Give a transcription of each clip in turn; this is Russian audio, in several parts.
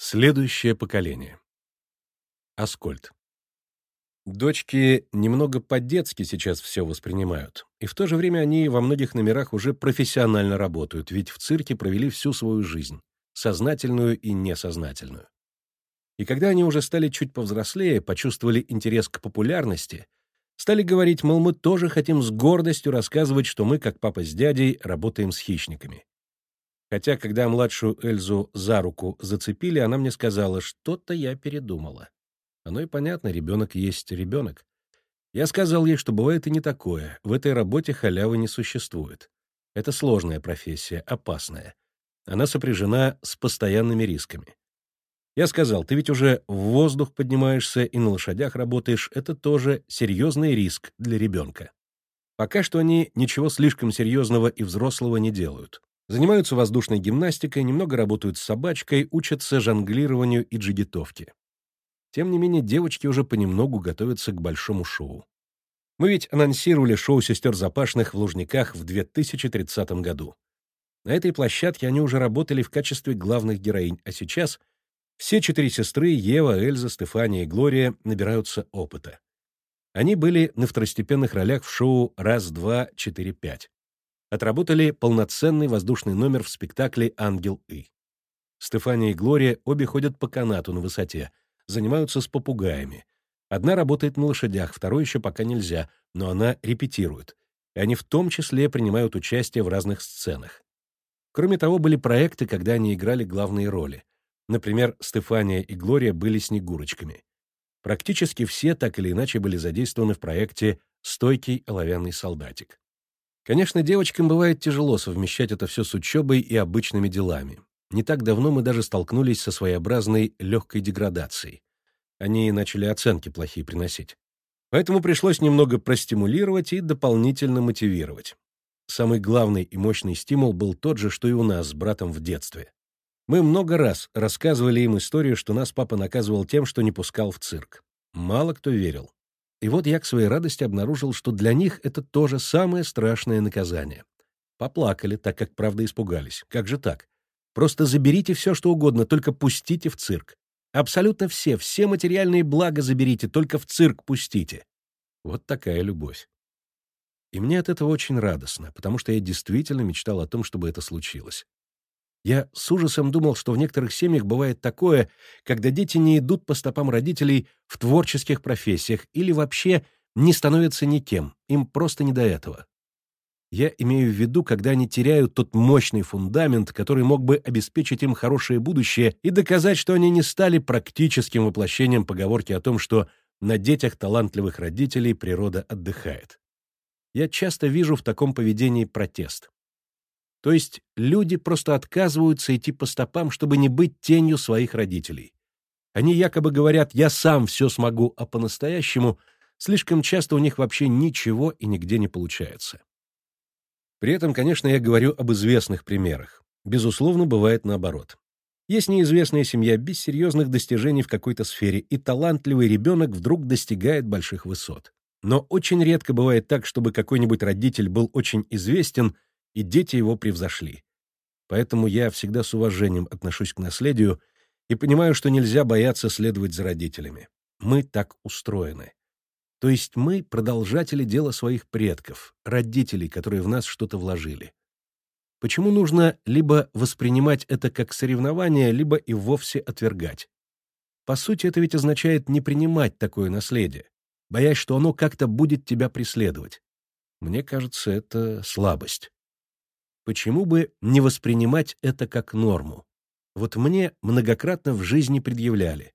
Следующее поколение. Аскольд. Дочки немного по-детски сейчас все воспринимают, и в то же время они во многих номерах уже профессионально работают, ведь в цирке провели всю свою жизнь, сознательную и несознательную. И когда они уже стали чуть повзрослее, почувствовали интерес к популярности, стали говорить, мол, мы тоже хотим с гордостью рассказывать, что мы, как папа с дядей, работаем с хищниками. Хотя, когда младшую Эльзу за руку зацепили, она мне сказала, что-то я передумала. Оно и понятно, ребенок есть ребенок. Я сказал ей, что бывает и не такое. В этой работе халявы не существует. Это сложная профессия, опасная. Она сопряжена с постоянными рисками. Я сказал, ты ведь уже в воздух поднимаешься и на лошадях работаешь, это тоже серьезный риск для ребенка. Пока что они ничего слишком серьезного и взрослого не делают. Занимаются воздушной гимнастикой, немного работают с собачкой, учатся жонглированию и джигитовке. Тем не менее, девочки уже понемногу готовятся к большому шоу. Мы ведь анонсировали шоу «Сестер Запашных» в Лужниках в 2030 году. На этой площадке они уже работали в качестве главных героинь, а сейчас все четыре сестры — Ева, Эльза, Стефания и Глория — набираются опыта. Они были на второстепенных ролях в шоу «Раз, два, четыре, пять» отработали полноценный воздушный номер в спектакле «Ангел И». Стефания и Глория обе ходят по канату на высоте, занимаются с попугаями. Одна работает на лошадях, второй еще пока нельзя, но она репетирует. И они в том числе принимают участие в разных сценах. Кроме того, были проекты, когда они играли главные роли. Например, Стефания и Глория были снегурочками. Практически все так или иначе были задействованы в проекте «Стойкий оловянный солдатик». Конечно, девочкам бывает тяжело совмещать это все с учебой и обычными делами. Не так давно мы даже столкнулись со своеобразной легкой деградацией. Они начали оценки плохие приносить. Поэтому пришлось немного простимулировать и дополнительно мотивировать. Самый главный и мощный стимул был тот же, что и у нас с братом в детстве. Мы много раз рассказывали им историю, что нас папа наказывал тем, что не пускал в цирк. Мало кто верил. И вот я к своей радости обнаружил, что для них это тоже самое страшное наказание. Поплакали, так как, правда, испугались. Как же так? Просто заберите все, что угодно, только пустите в цирк. Абсолютно все, все материальные блага заберите, только в цирк пустите. Вот такая любовь. И мне от этого очень радостно, потому что я действительно мечтал о том, чтобы это случилось. Я с ужасом думал, что в некоторых семьях бывает такое, когда дети не идут по стопам родителей в творческих профессиях или вообще не становятся никем, им просто не до этого. Я имею в виду, когда они теряют тот мощный фундамент, который мог бы обеспечить им хорошее будущее и доказать, что они не стали практическим воплощением поговорки о том, что на детях талантливых родителей природа отдыхает. Я часто вижу в таком поведении протест. То есть люди просто отказываются идти по стопам, чтобы не быть тенью своих родителей. Они якобы говорят «я сам все смогу», а по-настоящему слишком часто у них вообще ничего и нигде не получается. При этом, конечно, я говорю об известных примерах. Безусловно, бывает наоборот. Есть неизвестная семья без серьезных достижений в какой-то сфере, и талантливый ребенок вдруг достигает больших высот. Но очень редко бывает так, чтобы какой-нибудь родитель был очень известен — и дети его превзошли. Поэтому я всегда с уважением отношусь к наследию и понимаю, что нельзя бояться следовать за родителями. Мы так устроены. То есть мы — продолжатели дела своих предков, родителей, которые в нас что-то вложили. Почему нужно либо воспринимать это как соревнование, либо и вовсе отвергать? По сути, это ведь означает не принимать такое наследие, боясь, что оно как-то будет тебя преследовать. Мне кажется, это слабость. Почему бы не воспринимать это как норму? Вот мне многократно в жизни предъявляли.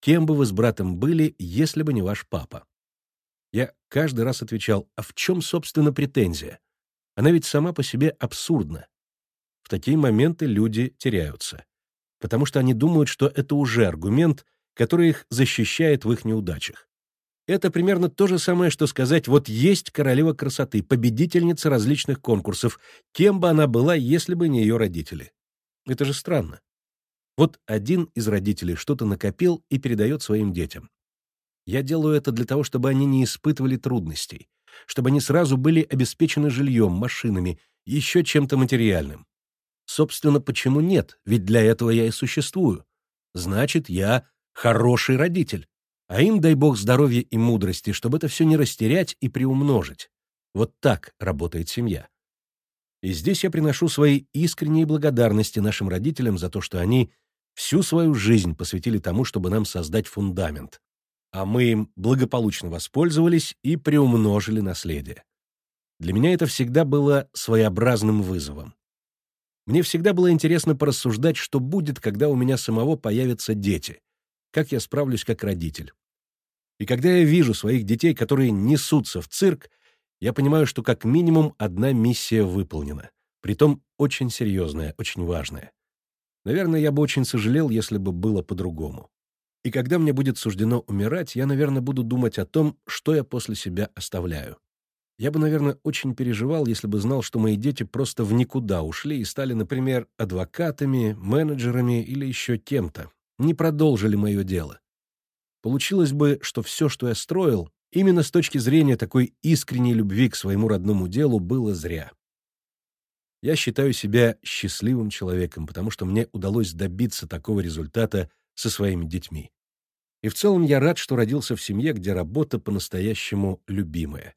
Кем бы вы с братом были, если бы не ваш папа? Я каждый раз отвечал, а в чем, собственно, претензия? Она ведь сама по себе абсурдна. В такие моменты люди теряются. Потому что они думают, что это уже аргумент, который их защищает в их неудачах. Это примерно то же самое, что сказать, вот есть королева красоты, победительница различных конкурсов, кем бы она была, если бы не ее родители. Это же странно. Вот один из родителей что-то накопил и передает своим детям. Я делаю это для того, чтобы они не испытывали трудностей, чтобы они сразу были обеспечены жильем, машинами, еще чем-то материальным. Собственно, почему нет? Ведь для этого я и существую. значит, я хороший родитель. А им дай бог здоровья и мудрости, чтобы это все не растерять и приумножить. Вот так работает семья. И здесь я приношу свои искренние благодарности нашим родителям за то, что они всю свою жизнь посвятили тому, чтобы нам создать фундамент. А мы им благополучно воспользовались и приумножили наследие. Для меня это всегда было своеобразным вызовом. Мне всегда было интересно порассуждать, что будет, когда у меня самого появятся дети, как я справлюсь как родитель. И когда я вижу своих детей, которые несутся в цирк, я понимаю, что как минимум одна миссия выполнена, притом очень серьезная, очень важная. Наверное, я бы очень сожалел, если бы было по-другому. И когда мне будет суждено умирать, я, наверное, буду думать о том, что я после себя оставляю. Я бы, наверное, очень переживал, если бы знал, что мои дети просто в никуда ушли и стали, например, адвокатами, менеджерами или еще кем-то, не продолжили мое дело. Получилось бы, что все, что я строил, именно с точки зрения такой искренней любви к своему родному делу, было зря. Я считаю себя счастливым человеком, потому что мне удалось добиться такого результата со своими детьми. И в целом я рад, что родился в семье, где работа по-настоящему любимая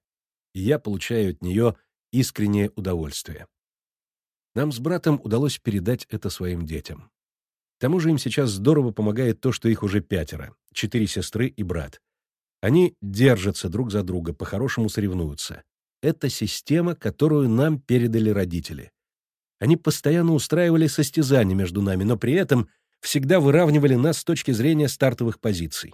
и я получаю от нее искреннее удовольствие. Нам с братом удалось передать это своим детям. К тому же им сейчас здорово помогает то, что их уже пятеро, четыре сестры и брат. Они держатся друг за друга, по-хорошему соревнуются. Это система, которую нам передали родители. Они постоянно устраивали состязания между нами, но при этом всегда выравнивали нас с точки зрения стартовых позиций.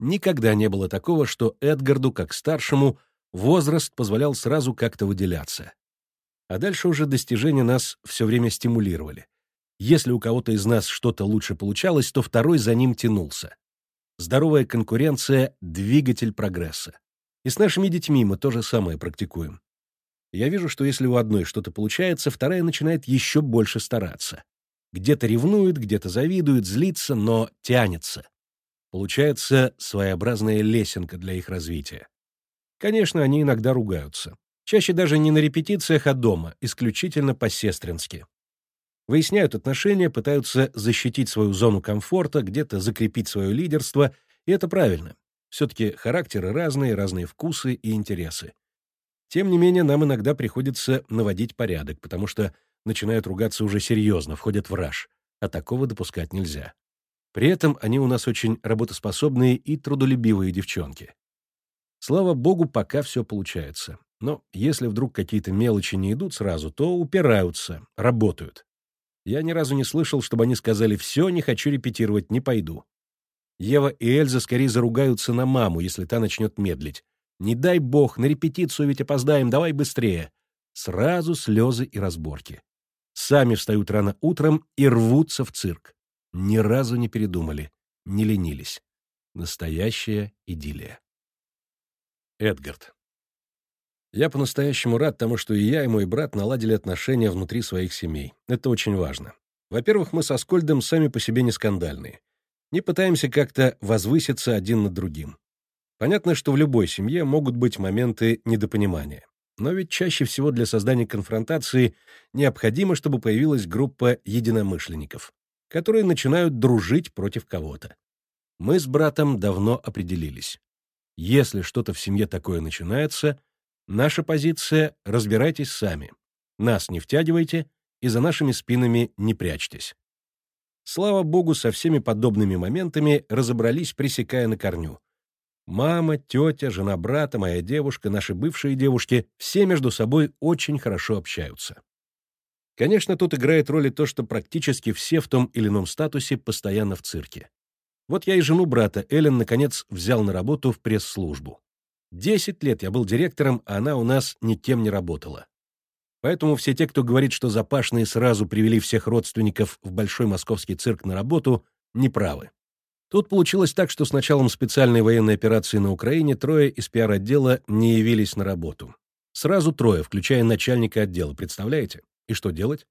Никогда не было такого, что Эдгарду, как старшему, возраст позволял сразу как-то выделяться. А дальше уже достижения нас все время стимулировали. Если у кого-то из нас что-то лучше получалось, то второй за ним тянулся. Здоровая конкуренция — двигатель прогресса. И с нашими детьми мы то же самое практикуем. Я вижу, что если у одной что-то получается, вторая начинает еще больше стараться. Где-то ревнует, где-то завидует, злится, но тянется. Получается своеобразная лесенка для их развития. Конечно, они иногда ругаются. Чаще даже не на репетициях, а дома, исключительно по-сестрински. Выясняют отношения, пытаются защитить свою зону комфорта, где-то закрепить свое лидерство, и это правильно. Все-таки характеры разные, разные вкусы и интересы. Тем не менее, нам иногда приходится наводить порядок, потому что начинают ругаться уже серьезно, входят в раж, а такого допускать нельзя. При этом они у нас очень работоспособные и трудолюбивые девчонки. Слава богу, пока все получается. Но если вдруг какие-то мелочи не идут сразу, то упираются, работают. Я ни разу не слышал, чтобы они сказали «все, не хочу репетировать, не пойду». Ева и Эльза скорее заругаются на маму, если та начнет медлить. «Не дай бог, на репетицию ведь опоздаем, давай быстрее». Сразу слезы и разборки. Сами встают рано утром и рвутся в цирк. Ни разу не передумали, не ленились. Настоящая идиллия. Эдгард. Я по-настоящему рад тому, что и я, и мой брат наладили отношения внутри своих семей. Это очень важно. Во-первых, мы со Скольдом сами по себе не скандальные. Не пытаемся как-то возвыситься один над другим. Понятно, что в любой семье могут быть моменты недопонимания. Но ведь чаще всего для создания конфронтации необходимо, чтобы появилась группа единомышленников, которые начинают дружить против кого-то. Мы с братом давно определились. Если что-то в семье такое начинается, наша позиция — разбирайтесь сами. Нас не втягивайте и за нашими спинами не прячьтесь. Слава богу, со всеми подобными моментами разобрались, пресекая на корню. Мама, тетя, жена брата, моя девушка, наши бывшие девушки — все между собой очень хорошо общаются. Конечно, тут играет роль и то, что практически все в том или ином статусе постоянно в цирке. Вот я и жену брата, Эллен, наконец, взял на работу в пресс-службу. Десять лет я был директором, а она у нас никем не работала. Поэтому все те, кто говорит, что запашные сразу привели всех родственников в большой московский цирк на работу, неправы. Тут получилось так, что с началом специальной военной операции на Украине трое из пиар-отдела не явились на работу. Сразу трое, включая начальника отдела, представляете? И что делать?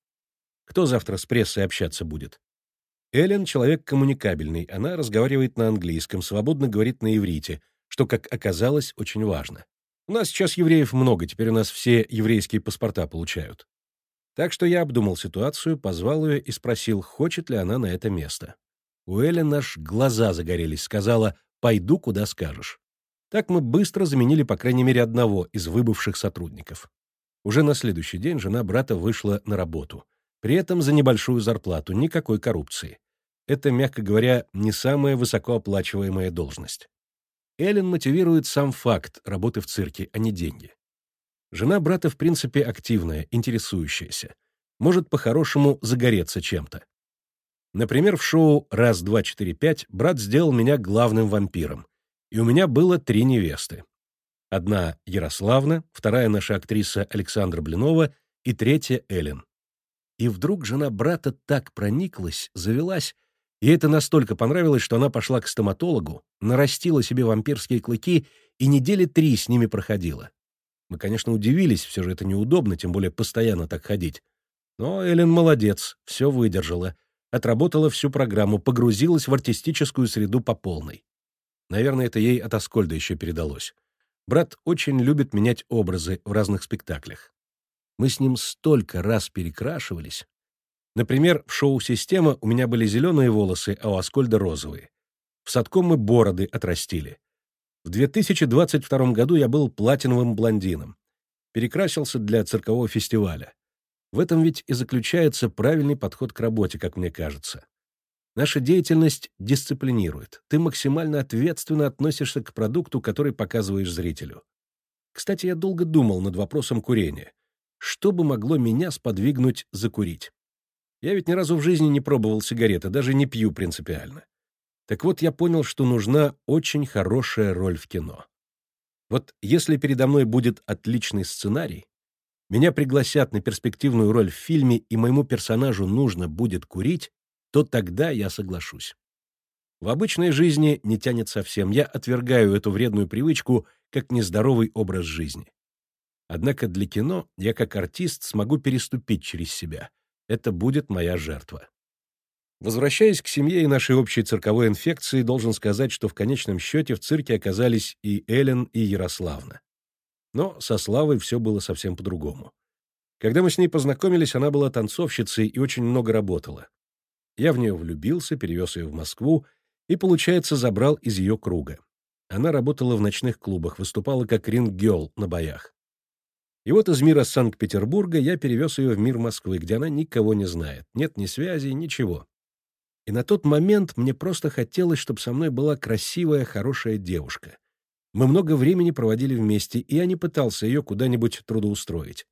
Кто завтра с прессой общаться будет? Эллен — человек коммуникабельный, она разговаривает на английском, свободно говорит на иврите, что, как оказалось, очень важно. У нас сейчас евреев много, теперь у нас все еврейские паспорта получают. Так что я обдумал ситуацию, позвал ее и спросил, хочет ли она на это место. У Эллен аж глаза загорелись, сказала «пойду, куда скажешь». Так мы быстро заменили по крайней мере одного из выбывших сотрудников. Уже на следующий день жена брата вышла на работу. При этом за небольшую зарплату, никакой коррупции. Это, мягко говоря, не самая высокооплачиваемая должность. Эллен мотивирует сам факт работы в цирке, а не деньги. Жена брата, в принципе, активная, интересующаяся. Может по-хорошему загореться чем-то. Например, в шоу «Раз, два, четыре, пять» брат сделал меня главным вампиром. И у меня было три невесты. Одна — Ярославна, вторая — наша актриса Александра Блинова и третья — Эллен. И вдруг жена брата так прониклась, завелась, и это настолько понравилось, что она пошла к стоматологу, нарастила себе вампирские клыки и недели три с ними проходила. Мы, конечно, удивились, все же это неудобно, тем более постоянно так ходить. Но Эллен молодец, все выдержала, отработала всю программу, погрузилась в артистическую среду по полной. Наверное, это ей от Аскольда еще передалось. Брат очень любит менять образы в разных спектаклях. Мы с ним столько раз перекрашивались. Например, в шоу «Система» у меня были зеленые волосы, а у Аскольда — розовые. В Садком мы бороды отрастили. В 2022 году я был платиновым блондином. Перекрасился для циркового фестиваля. В этом ведь и заключается правильный подход к работе, как мне кажется. Наша деятельность дисциплинирует. Ты максимально ответственно относишься к продукту, который показываешь зрителю. Кстати, я долго думал над вопросом курения. Что бы могло меня сподвигнуть закурить? Я ведь ни разу в жизни не пробовал сигареты, даже не пью принципиально. Так вот, я понял, что нужна очень хорошая роль в кино. Вот если передо мной будет отличный сценарий, меня пригласят на перспективную роль в фильме, и моему персонажу нужно будет курить, то тогда я соглашусь. В обычной жизни не тянет совсем. Я отвергаю эту вредную привычку как нездоровый образ жизни. Однако для кино я как артист смогу переступить через себя. Это будет моя жертва. Возвращаясь к семье и нашей общей цирковой инфекции, должен сказать, что в конечном счете в цирке оказались и Эллен, и Ярославна. Но со Славой все было совсем по-другому. Когда мы с ней познакомились, она была танцовщицей и очень много работала. Я в нее влюбился, перевез ее в Москву и, получается, забрал из ее круга. Она работала в ночных клубах, выступала как ринг-гелл на боях. И вот из мира Санкт-Петербурга я перевез ее в мир Москвы, где она никого не знает. Нет ни связи, ничего. И на тот момент мне просто хотелось, чтобы со мной была красивая, хорошая девушка. Мы много времени проводили вместе, и я не пытался ее куда-нибудь трудоустроить.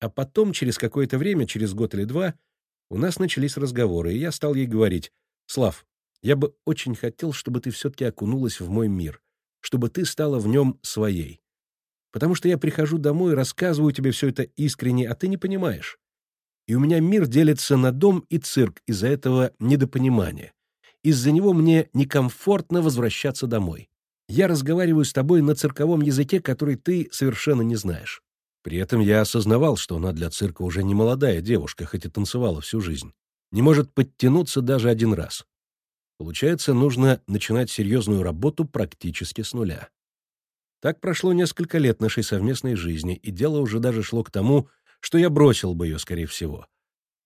А потом, через какое-то время, через год или два, у нас начались разговоры, и я стал ей говорить, «Слав, я бы очень хотел, чтобы ты все-таки окунулась в мой мир, чтобы ты стала в нем своей. Потому что я прихожу домой, рассказываю тебе все это искренне, а ты не понимаешь. И у меня мир делится на дом и цирк из-за этого недопонимания. Из-за него мне некомфортно возвращаться домой. Я разговариваю с тобой на цирковом языке, который ты совершенно не знаешь. При этом я осознавал, что она для цирка уже не молодая девушка, хоть и танцевала всю жизнь. Не может подтянуться даже один раз. Получается, нужно начинать серьезную работу практически с нуля. Так прошло несколько лет нашей совместной жизни, и дело уже даже шло к тому, что я бросил бы ее, скорее всего.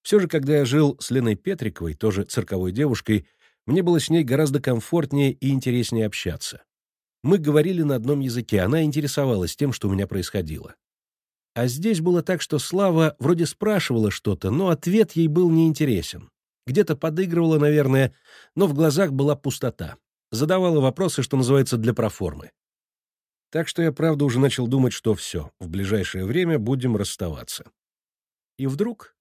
Все же, когда я жил с Леной Петриковой, тоже цирковой девушкой, мне было с ней гораздо комфортнее и интереснее общаться. Мы говорили на одном языке, она интересовалась тем, что у меня происходило. А здесь было так, что Слава вроде спрашивала что-то, но ответ ей был неинтересен. Где-то подыгрывала, наверное, но в глазах была пустота. Задавала вопросы, что называется, для проформы. Так что я, правда, уже начал думать, что все, в ближайшее время будем расставаться. И вдруг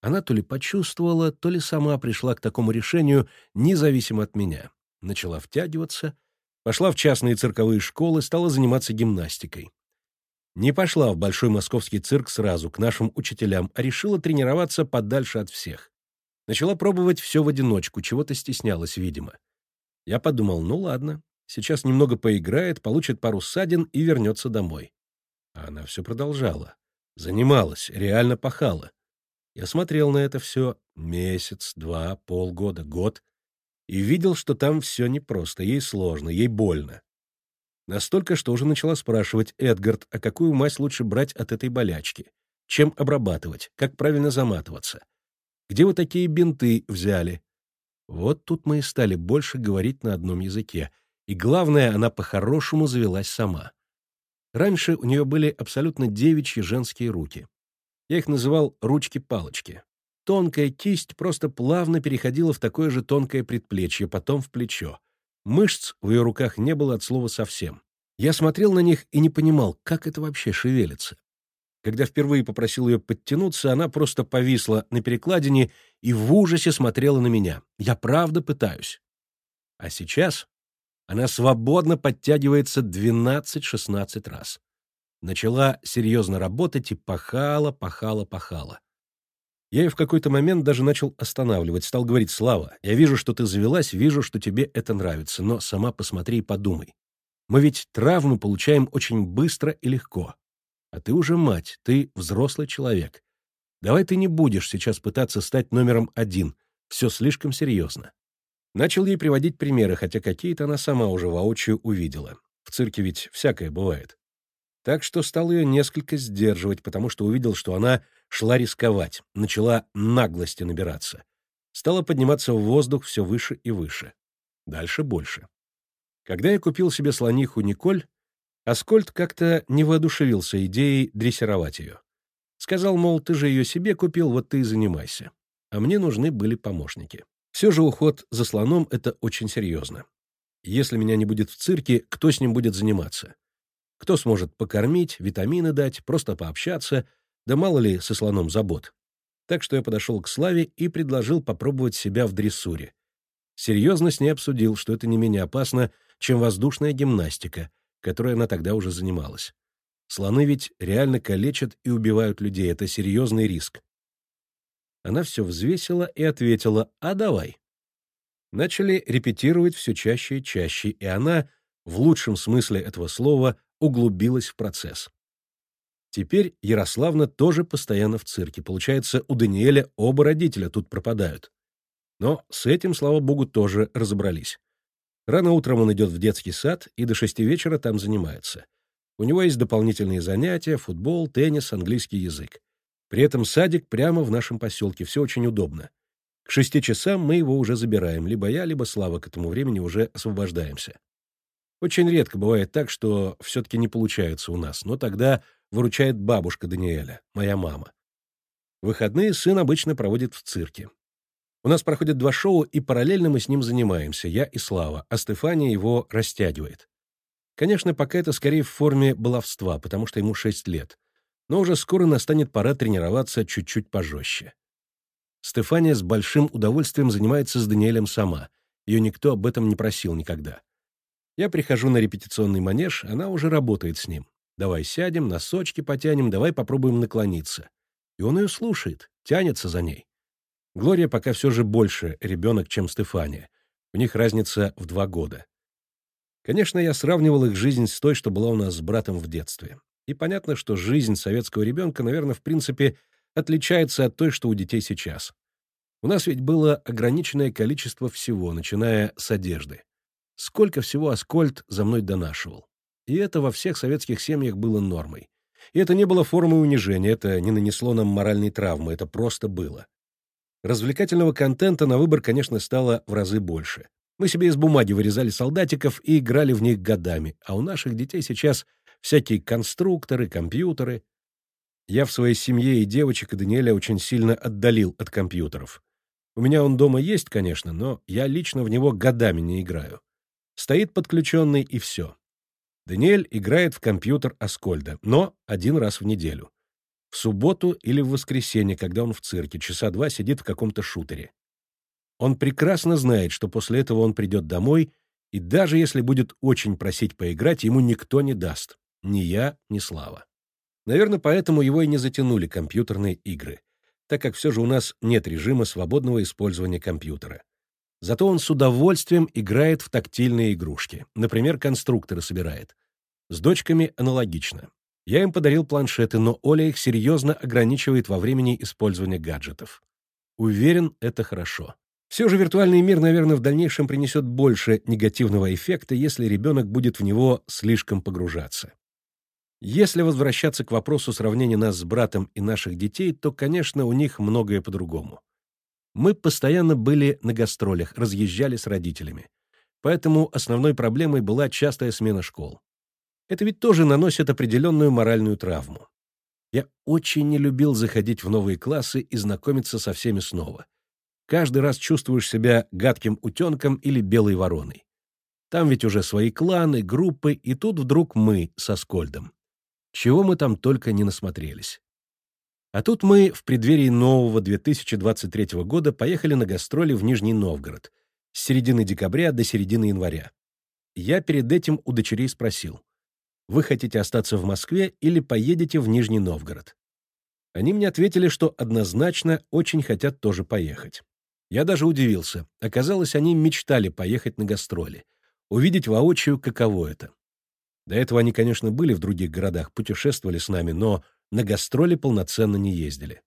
она то ли почувствовала, то ли сама пришла к такому решению, независимо от меня. Начала втягиваться — Пошла в частные цирковые школы, стала заниматься гимнастикой. Не пошла в большой московский цирк сразу, к нашим учителям, а решила тренироваться подальше от всех. Начала пробовать все в одиночку, чего-то стеснялась, видимо. Я подумал, ну ладно, сейчас немного поиграет, получит пару ссадин и вернется домой. А она все продолжала. Занималась, реально пахала. Я смотрел на это все месяц, два, полгода, год и видел, что там все непросто, ей сложно, ей больно. Настолько, что уже начала спрашивать Эдгард, а какую мазь лучше брать от этой болячки? Чем обрабатывать? Как правильно заматываться? Где вы такие бинты взяли? Вот тут мы и стали больше говорить на одном языке. И главное, она по-хорошему завелась сама. Раньше у нее были абсолютно девичьи женские руки. Я их называл ручки-палочки. Тонкая кисть просто плавно переходила в такое же тонкое предплечье, потом в плечо. Мышц в ее руках не было от слова совсем. Я смотрел на них и не понимал, как это вообще шевелится. Когда впервые попросил ее подтянуться, она просто повисла на перекладине и в ужасе смотрела на меня. Я правда пытаюсь. А сейчас она свободно подтягивается 12-16 раз. Начала серьезно работать и пахала, пахала, пахала. Я ее в какой-то момент даже начал останавливать, стал говорить, «Слава, я вижу, что ты завелась, вижу, что тебе это нравится, но сама посмотри и подумай. Мы ведь травму получаем очень быстро и легко. А ты уже мать, ты взрослый человек. Давай ты не будешь сейчас пытаться стать номером один. Все слишком серьезно. Начал ей приводить примеры, хотя какие-то она сама уже воочию увидела. В цирке ведь всякое бывает. Так что стал ее несколько сдерживать, потому что увидел, что она шла рисковать, начала наглости набираться. Стала подниматься в воздух все выше и выше. Дальше больше. Когда я купил себе слониху Николь, Аскольд как-то не воодушевился идеей дрессировать ее. Сказал, мол, ты же ее себе купил, вот ты и занимайся. А мне нужны были помощники. Все же уход за слоном — это очень серьезно. Если меня не будет в цирке, кто с ним будет заниматься? Кто сможет покормить, витамины дать, просто пообщаться, да мало ли со слоном забот. Так что я подошел к Славе и предложил попробовать себя в дрессуре. Серьезно с ней обсудил, что это не менее опасно, чем воздушная гимнастика, которой она тогда уже занималась. Слоны ведь реально калечат и убивают людей, это серьезный риск. Она все взвесила и ответила «А давай». Начали репетировать все чаще и чаще, и она, в лучшем смысле этого слова, углубилась в процесс. Теперь Ярославна тоже постоянно в цирке. Получается, у Даниэля оба родителя тут пропадают. Но с этим, слава богу, тоже разобрались. Рано утром он идет в детский сад и до шести вечера там занимается. У него есть дополнительные занятия, футбол, теннис, английский язык. При этом садик прямо в нашем поселке, все очень удобно. К шести часам мы его уже забираем, либо я, либо Слава к этому времени уже освобождаемся. Очень редко бывает так, что все-таки не получается у нас, но тогда выручает бабушка Даниэля, моя мама. Выходные сын обычно проводит в цирке. У нас проходят два шоу, и параллельно мы с ним занимаемся, я и Слава, а Стефания его растягивает. Конечно, пока это скорее в форме баловства, потому что ему шесть лет. Но уже скоро настанет пора тренироваться чуть-чуть пожестче. Стефания с большим удовольствием занимается с Даниэлем сама. Ее никто об этом не просил никогда. Я прихожу на репетиционный манеж, она уже работает с ним. Давай сядем, носочки потянем, давай попробуем наклониться. И он ее слушает, тянется за ней. Глория пока все же больше ребенок, чем Стефания. У них разница в два года. Конечно, я сравнивал их жизнь с той, что была у нас с братом в детстве. И понятно, что жизнь советского ребенка, наверное, в принципе, отличается от той, что у детей сейчас. У нас ведь было ограниченное количество всего, начиная с одежды. Сколько всего Аскольд за мной донашивал. И это во всех советских семьях было нормой. И это не было формой унижения, это не нанесло нам моральной травмы, это просто было. Развлекательного контента на выбор, конечно, стало в разы больше. Мы себе из бумаги вырезали солдатиков и играли в них годами, а у наших детей сейчас всякие конструкторы, компьютеры. Я в своей семье и девочек, и Даниэля очень сильно отдалил от компьютеров. У меня он дома есть, конечно, но я лично в него годами не играю. Стоит подключенный, и все. Даниэль играет в компьютер Аскольда, но один раз в неделю в субботу или в воскресенье, когда он в цирке, часа два сидит в каком-то шутере. Он прекрасно знает, что после этого он придет домой, и даже если будет очень просить поиграть, ему никто не даст. Ни я, ни Слава. Наверное, поэтому его и не затянули компьютерные игры, так как все же у нас нет режима свободного использования компьютера. Зато он с удовольствием играет в тактильные игрушки. Например, конструкторы собирает. С дочками аналогично. Я им подарил планшеты, но Оля их серьезно ограничивает во времени использования гаджетов. Уверен, это хорошо. Все же виртуальный мир, наверное, в дальнейшем принесет больше негативного эффекта, если ребенок будет в него слишком погружаться. Если возвращаться к вопросу сравнения нас с братом и наших детей, то, конечно, у них многое по-другому. Мы постоянно были на гастролях, разъезжали с родителями. Поэтому основной проблемой была частая смена школ. Это ведь тоже наносит определенную моральную травму. Я очень не любил заходить в новые классы и знакомиться со всеми снова. Каждый раз чувствуешь себя гадким утенком или белой вороной. Там ведь уже свои кланы, группы, и тут вдруг мы со Скольдом. Чего мы там только не насмотрелись. А тут мы в преддверии нового 2023 года поехали на гастроли в Нижний Новгород с середины декабря до середины января. Я перед этим у дочерей спросил, вы хотите остаться в Москве или поедете в Нижний Новгород? Они мне ответили, что однозначно очень хотят тоже поехать. Я даже удивился. Оказалось, они мечтали поехать на гастроли, увидеть воочию, каково это. До этого они, конечно, были в других городах, путешествовали с нами, но на гастроли полноценно не ездили.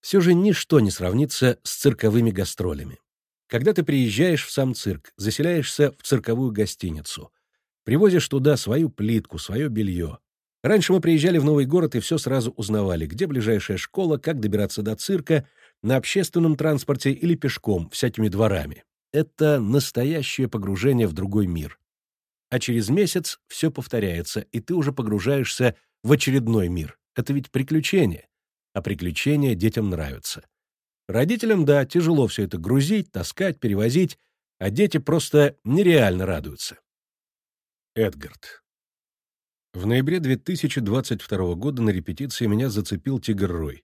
Все же ничто не сравнится с цирковыми гастролями. Когда ты приезжаешь в сам цирк, заселяешься в цирковую гостиницу, привозишь туда свою плитку, свое белье. Раньше мы приезжали в новый город и все сразу узнавали, где ближайшая школа, как добираться до цирка, на общественном транспорте или пешком, всякими дворами. Это настоящее погружение в другой мир. А через месяц все повторяется, и ты уже погружаешься в очередной мир. Это ведь приключение. А приключения детям нравятся. Родителям, да, тяжело все это грузить, таскать, перевозить, а дети просто нереально радуются. Эдгард. В ноябре 2022 года на репетиции меня зацепил тигр Рой.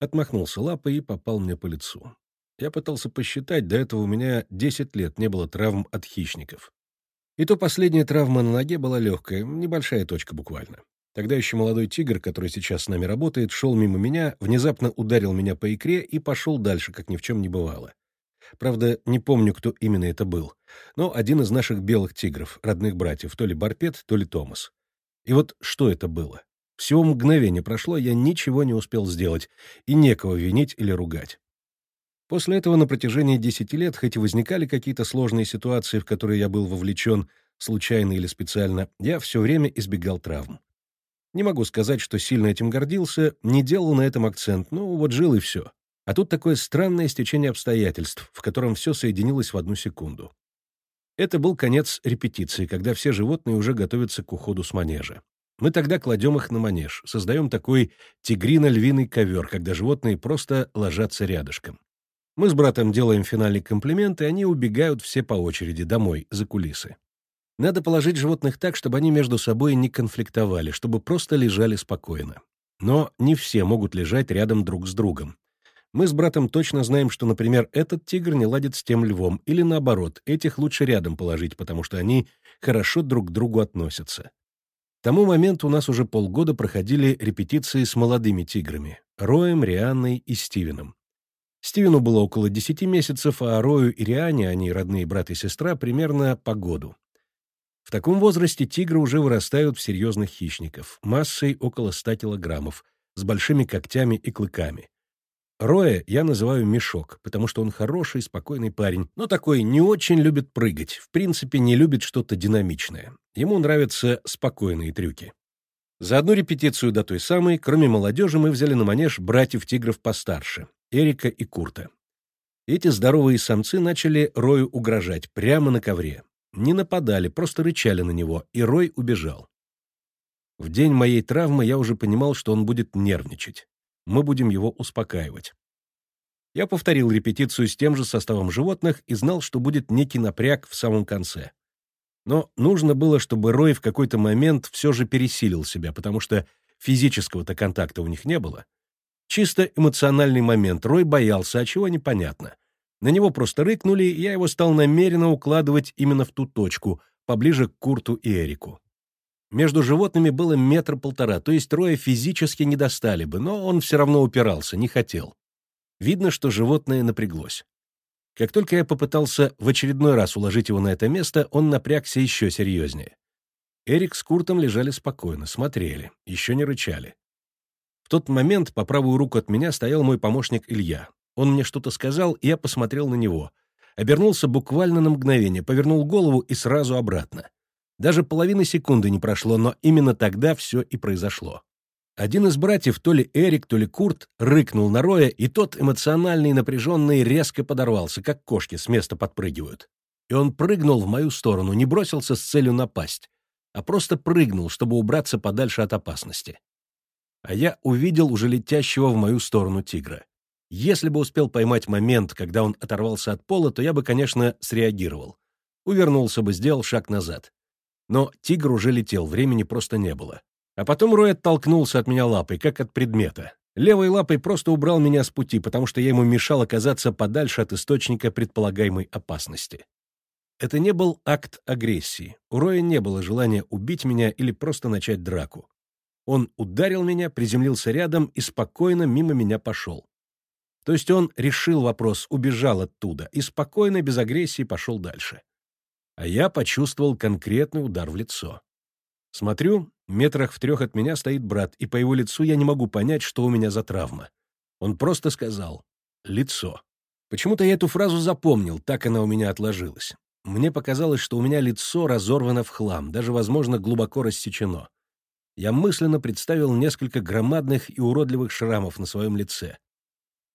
Отмахнулся лапой и попал мне по лицу. Я пытался посчитать, до этого у меня 10 лет не было травм от хищников. И то последняя травма на ноге была легкая, небольшая точка буквально. Тогда еще молодой тигр, который сейчас с нами работает, шел мимо меня, внезапно ударил меня по икре и пошел дальше, как ни в чем не бывало. Правда, не помню, кто именно это был, но один из наших белых тигров, родных братьев, то ли Барпет, то ли Томас. И вот что это было? Всего мгновение прошло, я ничего не успел сделать, и некого винить или ругать. После этого на протяжении десяти лет, хоть и возникали какие-то сложные ситуации, в которые я был вовлечен, случайно или специально, я все время избегал травм. Не могу сказать, что сильно этим гордился, не делал на этом акцент, ну вот жил и все. А тут такое странное стечение обстоятельств, в котором все соединилось в одну секунду. Это был конец репетиции, когда все животные уже готовятся к уходу с манежа. Мы тогда кладем их на манеж, создаем такой тигрино-львиный ковер, когда животные просто ложатся рядышком. Мы с братом делаем финальный комплимент, и они убегают все по очереди домой, за кулисы. Надо положить животных так, чтобы они между собой не конфликтовали, чтобы просто лежали спокойно. Но не все могут лежать рядом друг с другом. Мы с братом точно знаем, что, например, этот тигр не ладит с тем львом, или наоборот, этих лучше рядом положить, потому что они хорошо друг к другу относятся. К тому моменту у нас уже полгода проходили репетиции с молодыми тиграми — Роем, Рианной и Стивеном. Стивену было около 10 месяцев, а Рою и Риане, они родные брат и сестра, примерно по году. В таком возрасте тигры уже вырастают в серьезных хищников, массой около 100 килограммов, с большими когтями и клыками. Роя я называю Мешок, потому что он хороший, спокойный парень, но такой не очень любит прыгать, в принципе не любит что-то динамичное. Ему нравятся спокойные трюки. За одну репетицию до той самой, кроме молодежи, мы взяли на манеж братьев-тигров постарше, Эрика и Курта. Эти здоровые самцы начали Рою угрожать прямо на ковре. Не нападали, просто рычали на него, и Рой убежал. В день моей травмы я уже понимал, что он будет нервничать мы будем его успокаивать. Я повторил репетицию с тем же составом животных и знал, что будет некий напряг в самом конце. Но нужно было, чтобы Рой в какой-то момент все же пересилил себя, потому что физического-то контакта у них не было. Чисто эмоциональный момент. Рой боялся, а чего непонятно. На него просто рыкнули, и я его стал намеренно укладывать именно в ту точку, поближе к Курту и Эрику. Между животными было метр-полтора, то есть трое физически не достали бы, но он все равно упирался, не хотел. Видно, что животное напряглось. Как только я попытался в очередной раз уложить его на это место, он напрягся еще серьезнее. Эрик с Куртом лежали спокойно, смотрели, еще не рычали. В тот момент по правую руку от меня стоял мой помощник Илья. Он мне что-то сказал, и я посмотрел на него. Обернулся буквально на мгновение, повернул голову и сразу обратно. Даже половины секунды не прошло, но именно тогда все и произошло. Один из братьев, то ли Эрик, то ли Курт, рыкнул на Роя, и тот, эмоциональный и напряженный, резко подорвался, как кошки с места подпрыгивают. И он прыгнул в мою сторону, не бросился с целью напасть, а просто прыгнул, чтобы убраться подальше от опасности. А я увидел уже летящего в мою сторону тигра. Если бы успел поймать момент, когда он оторвался от пола, то я бы, конечно, среагировал. Увернулся бы, сделал шаг назад. Но тигр уже летел, времени просто не было. А потом Рой оттолкнулся от меня лапой, как от предмета. Левой лапой просто убрал меня с пути, потому что я ему мешал оказаться подальше от источника предполагаемой опасности. Это не был акт агрессии. У Роя не было желания убить меня или просто начать драку. Он ударил меня, приземлился рядом и спокойно мимо меня пошел. То есть он решил вопрос, убежал оттуда и спокойно, без агрессии пошел дальше. А я почувствовал конкретный удар в лицо. Смотрю, метрах в трех от меня стоит брат, и по его лицу я не могу понять, что у меня за травма. Он просто сказал «лицо». Почему-то я эту фразу запомнил, так она у меня отложилась. Мне показалось, что у меня лицо разорвано в хлам, даже, возможно, глубоко рассечено. Я мысленно представил несколько громадных и уродливых шрамов на своем лице.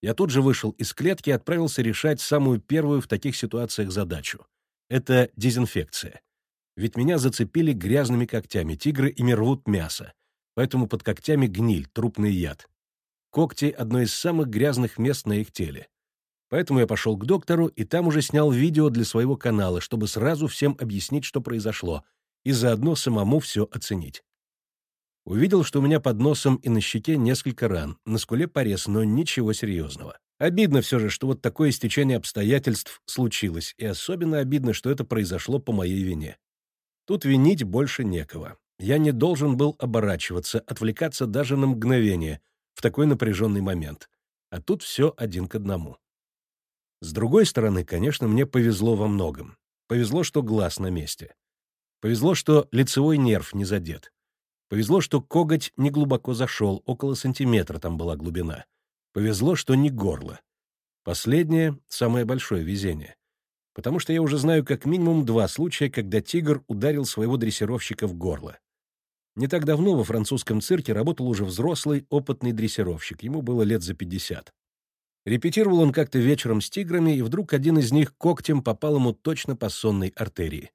Я тут же вышел из клетки и отправился решать самую первую в таких ситуациях задачу. Это дезинфекция. Ведь меня зацепили грязными когтями, тигры ими рвут мясо. Поэтому под когтями гниль, трупный яд. Когти — одно из самых грязных мест на их теле. Поэтому я пошел к доктору и там уже снял видео для своего канала, чтобы сразу всем объяснить, что произошло, и заодно самому все оценить. Увидел, что у меня под носом и на щеке несколько ран, на скуле порез, но ничего серьезного. Обидно все же, что вот такое стечение обстоятельств случилось, и особенно обидно, что это произошло по моей вине. Тут винить больше некого. Я не должен был оборачиваться, отвлекаться даже на мгновение в такой напряженный момент. А тут все один к одному. С другой стороны, конечно, мне повезло во многом. Повезло, что глаз на месте. Повезло, что лицевой нерв не задет. Повезло, что коготь не глубоко зашел, около сантиметра там была глубина. Повезло, что не горло. Последнее — самое большое везение. Потому что я уже знаю как минимум два случая, когда тигр ударил своего дрессировщика в горло. Не так давно во французском цирке работал уже взрослый, опытный дрессировщик, ему было лет за пятьдесят. Репетировал он как-то вечером с тиграми, и вдруг один из них когтем попал ему точно по сонной артерии.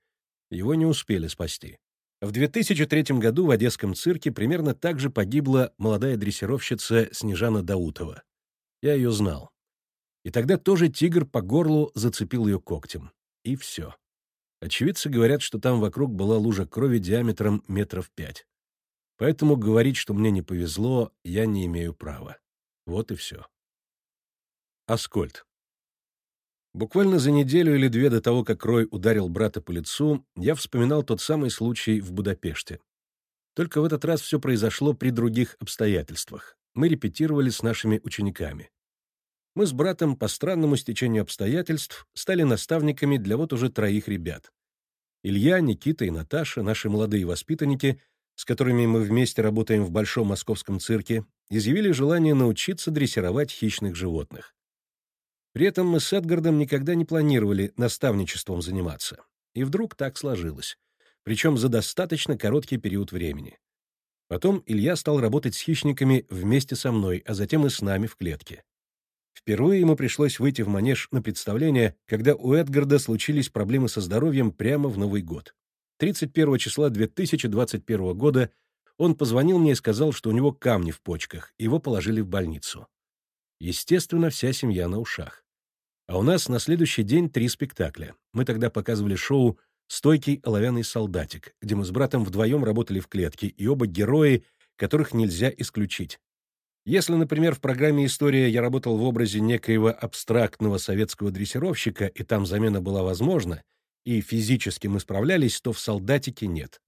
Его не успели спасти. В 2003 году в Одесском цирке примерно так же погибла молодая дрессировщица Снежана Даутова. Я ее знал. И тогда тоже тигр по горлу зацепил ее когтем. И все. Очевидцы говорят, что там вокруг была лужа крови диаметром метров пять. Поэтому говорить, что мне не повезло, я не имею права. Вот и все. Аскольд. Буквально за неделю или две до того, как Рой ударил брата по лицу, я вспоминал тот самый случай в Будапеште. Только в этот раз все произошло при других обстоятельствах. Мы репетировали с нашими учениками. Мы с братом по странному стечению обстоятельств стали наставниками для вот уже троих ребят. Илья, Никита и Наташа, наши молодые воспитанники, с которыми мы вместе работаем в Большом московском цирке, изъявили желание научиться дрессировать хищных животных. При этом мы с Эдгардом никогда не планировали наставничеством заниматься. И вдруг так сложилось. Причем за достаточно короткий период времени. Потом Илья стал работать с хищниками вместе со мной, а затем и с нами в клетке. Впервые ему пришлось выйти в манеж на представление, когда у Эдгарда случились проблемы со здоровьем прямо в Новый год. 31 числа 2021 года он позвонил мне и сказал, что у него камни в почках, его положили в больницу. Естественно, вся семья на ушах. А у нас на следующий день три спектакля. Мы тогда показывали шоу «Стойкий оловянный солдатик», где мы с братом вдвоем работали в клетке, и оба герои, которых нельзя исключить. Если, например, в программе «История» я работал в образе некоего абстрактного советского дрессировщика, и там замена была возможна, и физически мы справлялись, то в «Солдатике» нет.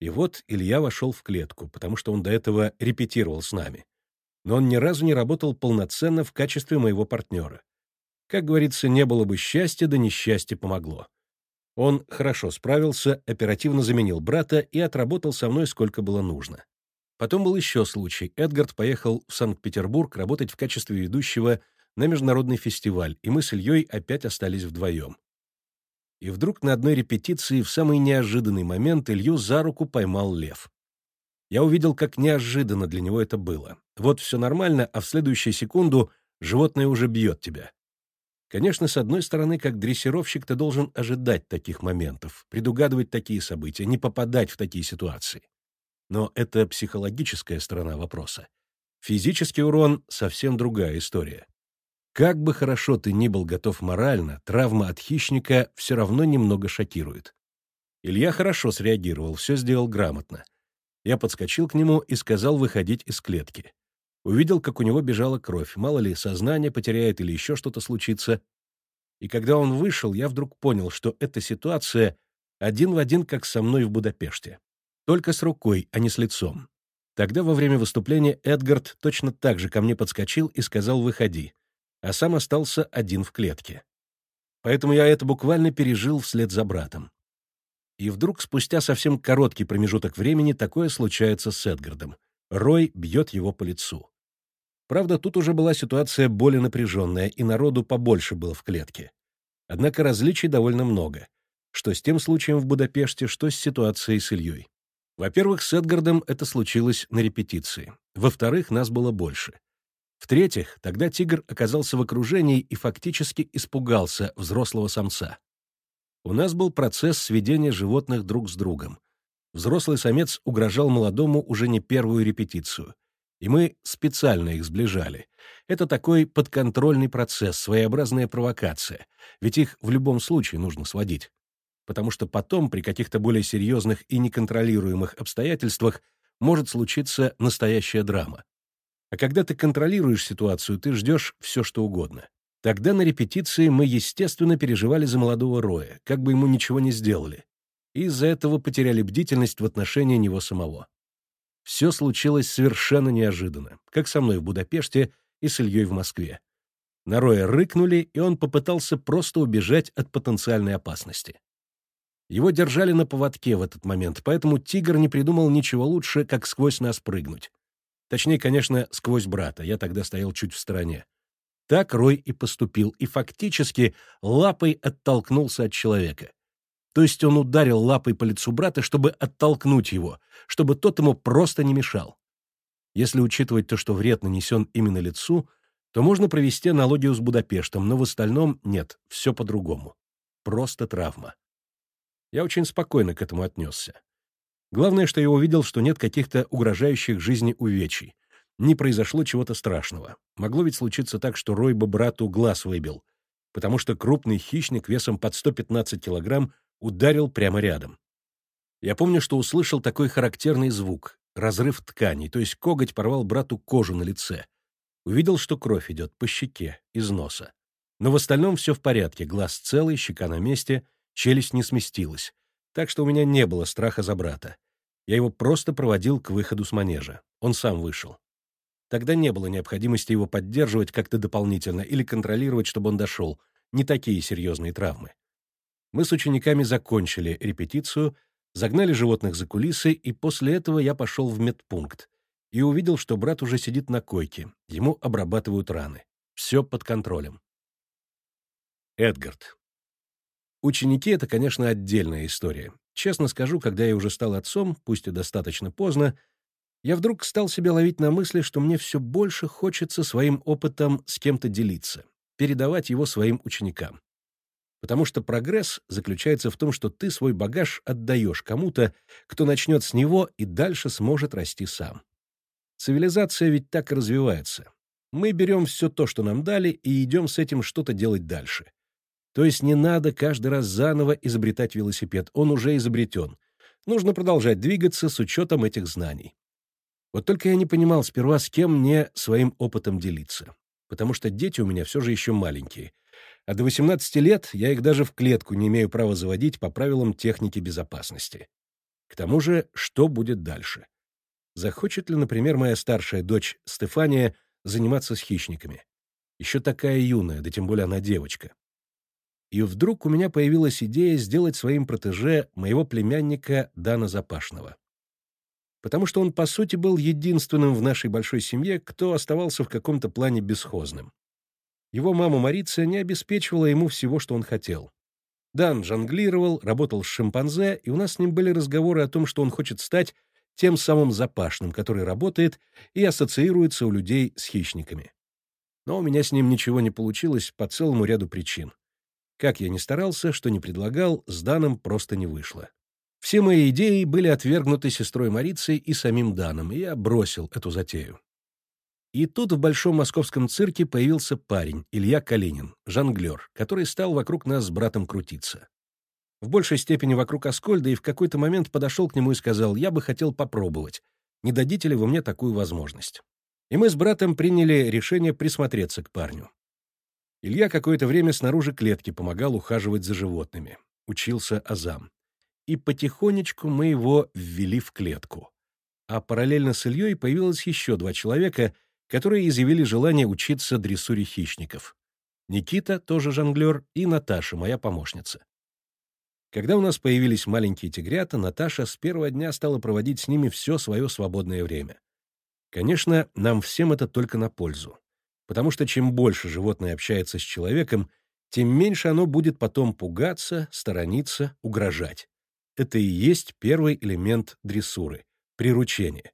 И вот Илья вошел в клетку, потому что он до этого репетировал с нами. Но он ни разу не работал полноценно в качестве моего партнера. Как говорится, не было бы счастья, да несчастье помогло. Он хорошо справился, оперативно заменил брата и отработал со мной сколько было нужно. Потом был еще случай. Эдгард поехал в Санкт-Петербург работать в качестве ведущего на международный фестиваль, и мы с Ильей опять остались вдвоем. И вдруг на одной репетиции в самый неожиданный момент Илью за руку поймал лев. Я увидел, как неожиданно для него это было. Вот все нормально, а в следующую секунду животное уже бьет тебя. Конечно, с одной стороны, как дрессировщик ты должен ожидать таких моментов, предугадывать такие события, не попадать в такие ситуации. Но это психологическая сторона вопроса. Физический урон — совсем другая история. Как бы хорошо ты ни был готов морально, травма от хищника все равно немного шокирует. Илья хорошо среагировал, все сделал грамотно. Я подскочил к нему и сказал выходить из клетки. Увидел, как у него бежала кровь, мало ли, сознание потеряет или еще что-то случится. И когда он вышел, я вдруг понял, что эта ситуация один в один, как со мной в Будапеште. Только с рукой, а не с лицом. Тогда во время выступления Эдгард точно так же ко мне подскочил и сказал «выходи», а сам остался один в клетке. Поэтому я это буквально пережил вслед за братом. И вдруг, спустя совсем короткий промежуток времени, такое случается с Эдгардом. Рой бьет его по лицу. Правда, тут уже была ситуация более напряженная, и народу побольше было в клетке. Однако различий довольно много. Что с тем случаем в Будапеште, что с ситуацией с Ильей. Во-первых, с Эдгардом это случилось на репетиции. Во-вторых, нас было больше. В-третьих, тогда тигр оказался в окружении и фактически испугался взрослого самца. У нас был процесс сведения животных друг с другом. Взрослый самец угрожал молодому уже не первую репетицию. И мы специально их сближали. Это такой подконтрольный процесс, своеобразная провокация. Ведь их в любом случае нужно сводить. Потому что потом, при каких-то более серьезных и неконтролируемых обстоятельствах, может случиться настоящая драма. А когда ты контролируешь ситуацию, ты ждешь все, что угодно. Тогда на репетиции мы, естественно, переживали за молодого Роя, как бы ему ничего не сделали. И из-за этого потеряли бдительность в отношении него самого. Все случилось совершенно неожиданно, как со мной в Будапеште и с Ильей в Москве. На рыкнули, и он попытался просто убежать от потенциальной опасности. Его держали на поводке в этот момент, поэтому тигр не придумал ничего лучше, как сквозь нас прыгнуть. Точнее, конечно, сквозь брата, я тогда стоял чуть в стороне. Так Рой и поступил, и фактически лапой оттолкнулся от человека. То есть он ударил лапой по лицу брата, чтобы оттолкнуть его, чтобы тот ему просто не мешал. Если учитывать то, что вред нанесен именно лицу, то можно провести аналогию с Будапештом, но в остальном нет, все по-другому. Просто травма. Я очень спокойно к этому отнесся. Главное, что я увидел, что нет каких-то угрожающих жизни увечий. Не произошло чего-то страшного. Могло ведь случиться так, что Рой бы брату глаз выбил, потому что крупный хищник весом под 115 килограмм ударил прямо рядом. Я помню, что услышал такой характерный звук — разрыв ткани, то есть коготь порвал брату кожу на лице. Увидел, что кровь идет по щеке, из носа. Но в остальном все в порядке, глаз целый, щека на месте, челюсть не сместилась. Так что у меня не было страха за брата. Я его просто проводил к выходу с манежа. Он сам вышел. Тогда не было необходимости его поддерживать как-то дополнительно или контролировать, чтобы он дошел. Не такие серьезные травмы. Мы с учениками закончили репетицию, загнали животных за кулисы, и после этого я пошел в медпункт и увидел, что брат уже сидит на койке, ему обрабатывают раны. Все под контролем. Эдгард. Ученики — это, конечно, отдельная история. Честно скажу, когда я уже стал отцом, пусть и достаточно поздно, я вдруг стал себя ловить на мысли, что мне все больше хочется своим опытом с кем-то делиться, передавать его своим ученикам. Потому что прогресс заключается в том, что ты свой багаж отдаешь кому-то, кто начнет с него и дальше сможет расти сам. Цивилизация ведь так и развивается. Мы берем все то, что нам дали, и идем с этим что-то делать дальше. То есть не надо каждый раз заново изобретать велосипед, он уже изобретен. Нужно продолжать двигаться с учетом этих знаний. Вот только я не понимал сперва, с кем мне своим опытом делиться. Потому что дети у меня все же еще маленькие. А до 18 лет я их даже в клетку не имею права заводить по правилам техники безопасности. К тому же, что будет дальше? Захочет ли, например, моя старшая дочь Стефания заниматься с хищниками? Еще такая юная, да тем более она девочка и вдруг у меня появилась идея сделать своим протеже моего племянника Дана Запашного. Потому что он, по сути, был единственным в нашей большой семье, кто оставался в каком-то плане бесхозным. Его мама Мариция не обеспечивала ему всего, что он хотел. Дан жонглировал, работал с шимпанзе, и у нас с ним были разговоры о том, что он хочет стать тем самым запашным, который работает и ассоциируется у людей с хищниками. Но у меня с ним ничего не получилось по целому ряду причин. Как я ни старался, что не предлагал, с Даном просто не вышло. Все мои идеи были отвергнуты сестрой Марицей и самим Даном, и я бросил эту затею. И тут в Большом Московском цирке появился парень, Илья Калинин, жонглер, который стал вокруг нас с братом крутиться. В большей степени вокруг Аскольда и в какой-то момент подошел к нему и сказал, «Я бы хотел попробовать. Не дадите ли вы мне такую возможность?» И мы с братом приняли решение присмотреться к парню. Илья какое-то время снаружи клетки помогал ухаживать за животными. Учился азам. И потихонечку мы его ввели в клетку. А параллельно с Ильей появилось еще два человека, которые изъявили желание учиться дрессуре хищников. Никита, тоже жонглер, и Наташа, моя помощница. Когда у нас появились маленькие тигрята, Наташа с первого дня стала проводить с ними все свое свободное время. Конечно, нам всем это только на пользу. Потому что чем больше животное общается с человеком, тем меньше оно будет потом пугаться, сторониться, угрожать. Это и есть первый элемент дрессуры — приручение.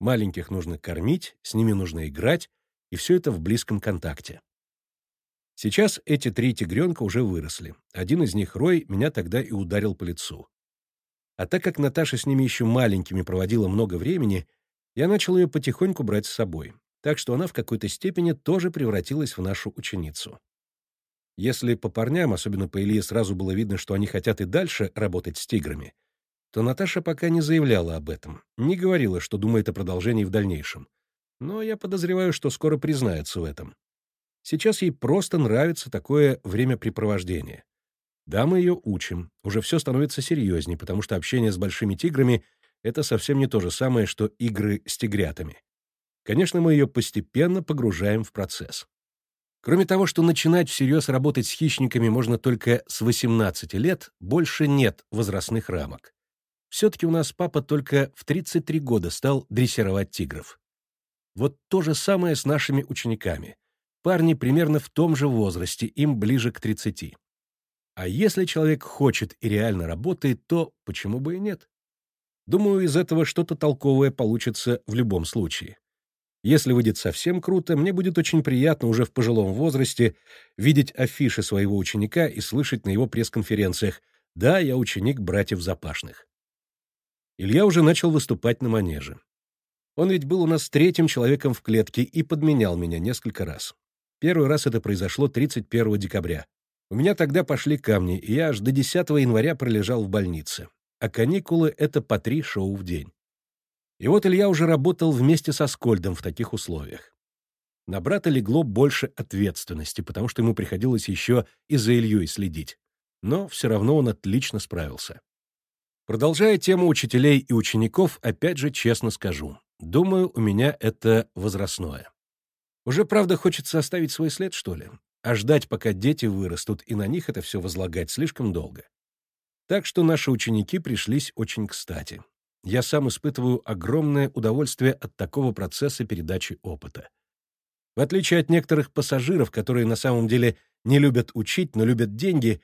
Маленьких нужно кормить, с ними нужно играть, и все это в близком контакте. Сейчас эти три тигренка уже выросли. Один из них, Рой, меня тогда и ударил по лицу. А так как Наташа с ними еще маленькими проводила много времени, я начал ее потихоньку брать с собой. Так что она в какой-то степени тоже превратилась в нашу ученицу. Если по парням, особенно по Илье, сразу было видно, что они хотят и дальше работать с тиграми, то Наташа пока не заявляла об этом, не говорила, что думает о продолжении в дальнейшем. Но я подозреваю, что скоро признается в этом. Сейчас ей просто нравится такое времяпрепровождение. Да, мы ее учим, уже все становится серьезней, потому что общение с большими тиграми — это совсем не то же самое, что игры с тигрятами. Конечно, мы ее постепенно погружаем в процесс. Кроме того, что начинать всерьез работать с хищниками можно только с 18 лет, больше нет возрастных рамок. Все-таки у нас папа только в 33 года стал дрессировать тигров. Вот то же самое с нашими учениками. Парни примерно в том же возрасте, им ближе к 30. А если человек хочет и реально работает, то почему бы и нет? Думаю, из этого что-то толковое получится в любом случае. Если выйдет совсем круто, мне будет очень приятно уже в пожилом возрасте видеть афиши своего ученика и слышать на его пресс-конференциях «Да, я ученик братьев Запашных». Илья уже начал выступать на манеже. Он ведь был у нас третьим человеком в клетке и подменял меня несколько раз. Первый раз это произошло 31 декабря. У меня тогда пошли камни, и я аж до 10 января пролежал в больнице. А каникулы — это по три шоу в день. И вот Илья уже работал вместе со Скольдом в таких условиях. На брата легло больше ответственности, потому что ему приходилось еще и за Ильей следить. Но все равно он отлично справился. Продолжая тему учителей и учеников, опять же честно скажу. Думаю, у меня это возрастное. Уже, правда, хочется оставить свой след, что ли? А ждать, пока дети вырастут, и на них это все возлагать слишком долго. Так что наши ученики пришлись очень кстати. Я сам испытываю огромное удовольствие от такого процесса передачи опыта. В отличие от некоторых пассажиров, которые на самом деле не любят учить, но любят деньги,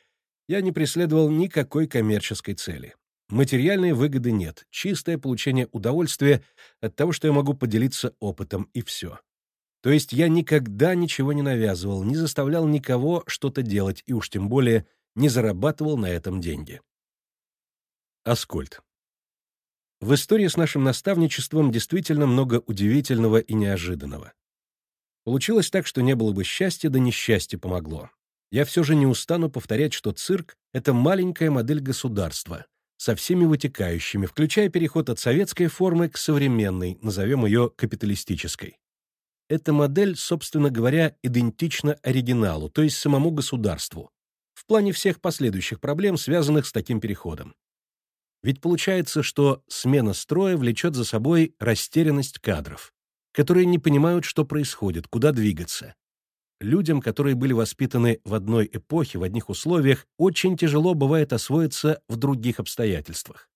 я не преследовал никакой коммерческой цели. Материальной выгоды нет, чистое получение удовольствия от того, что я могу поделиться опытом, и все. То есть я никогда ничего не навязывал, не заставлял никого что-то делать, и уж тем более не зарабатывал на этом деньги. Аскольд. В истории с нашим наставничеством действительно много удивительного и неожиданного. Получилось так, что не было бы счастья, да несчастье помогло. Я все же не устану повторять, что цирк — это маленькая модель государства, со всеми вытекающими, включая переход от советской формы к современной, назовем ее капиталистической. Эта модель, собственно говоря, идентична оригиналу, то есть самому государству, в плане всех последующих проблем, связанных с таким переходом. Ведь получается, что смена строя влечет за собой растерянность кадров, которые не понимают, что происходит, куда двигаться. Людям, которые были воспитаны в одной эпохе, в одних условиях, очень тяжело бывает освоиться в других обстоятельствах.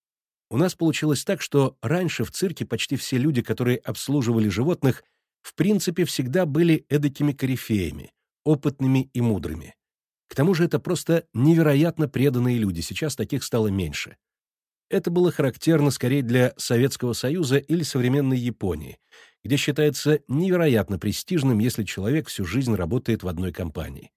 У нас получилось так, что раньше в цирке почти все люди, которые обслуживали животных, в принципе всегда были эдакими корифеями, опытными и мудрыми. К тому же это просто невероятно преданные люди, сейчас таких стало меньше. Это было характерно скорее для Советского Союза или современной Японии, где считается невероятно престижным, если человек всю жизнь работает в одной компании.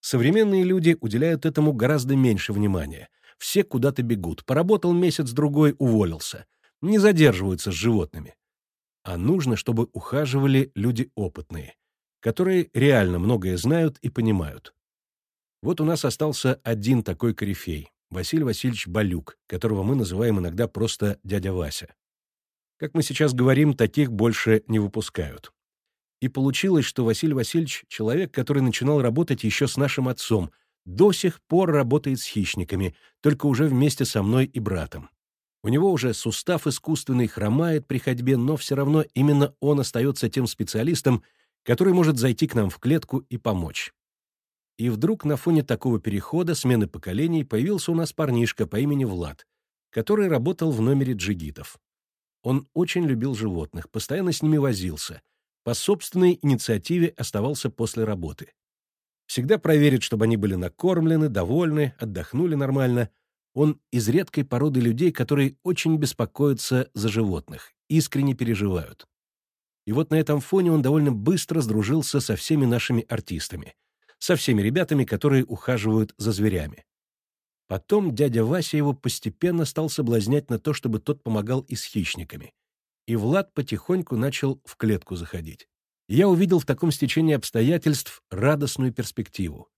Современные люди уделяют этому гораздо меньше внимания. Все куда-то бегут. Поработал месяц-другой, уволился. Не задерживаются с животными. А нужно, чтобы ухаживали люди опытные, которые реально многое знают и понимают. Вот у нас остался один такой корифей, Василий Васильевич Балюк, которого мы называем иногда просто дядя Вася. Как мы сейчас говорим, таких больше не выпускают. И получилось, что Василий Васильевич — человек, который начинал работать еще с нашим отцом, до сих пор работает с хищниками, только уже вместе со мной и братом. У него уже сустав искусственный хромает при ходьбе, но все равно именно он остается тем специалистом, который может зайти к нам в клетку и помочь. И вдруг на фоне такого перехода, смены поколений, появился у нас парнишка по имени Влад, который работал в номере джигитов. Он очень любил животных, постоянно с ними возился — по собственной инициативе оставался после работы. Всегда проверит, чтобы они были накормлены, довольны, отдохнули нормально. Он из редкой породы людей, которые очень беспокоятся за животных, искренне переживают. И вот на этом фоне он довольно быстро сдружился со всеми нашими артистами, со всеми ребятами, которые ухаживают за зверями. Потом дядя Вася его постепенно стал соблазнять на то, чтобы тот помогал и с хищниками и Влад потихоньку начал в клетку заходить. Я увидел в таком стечении обстоятельств радостную перспективу.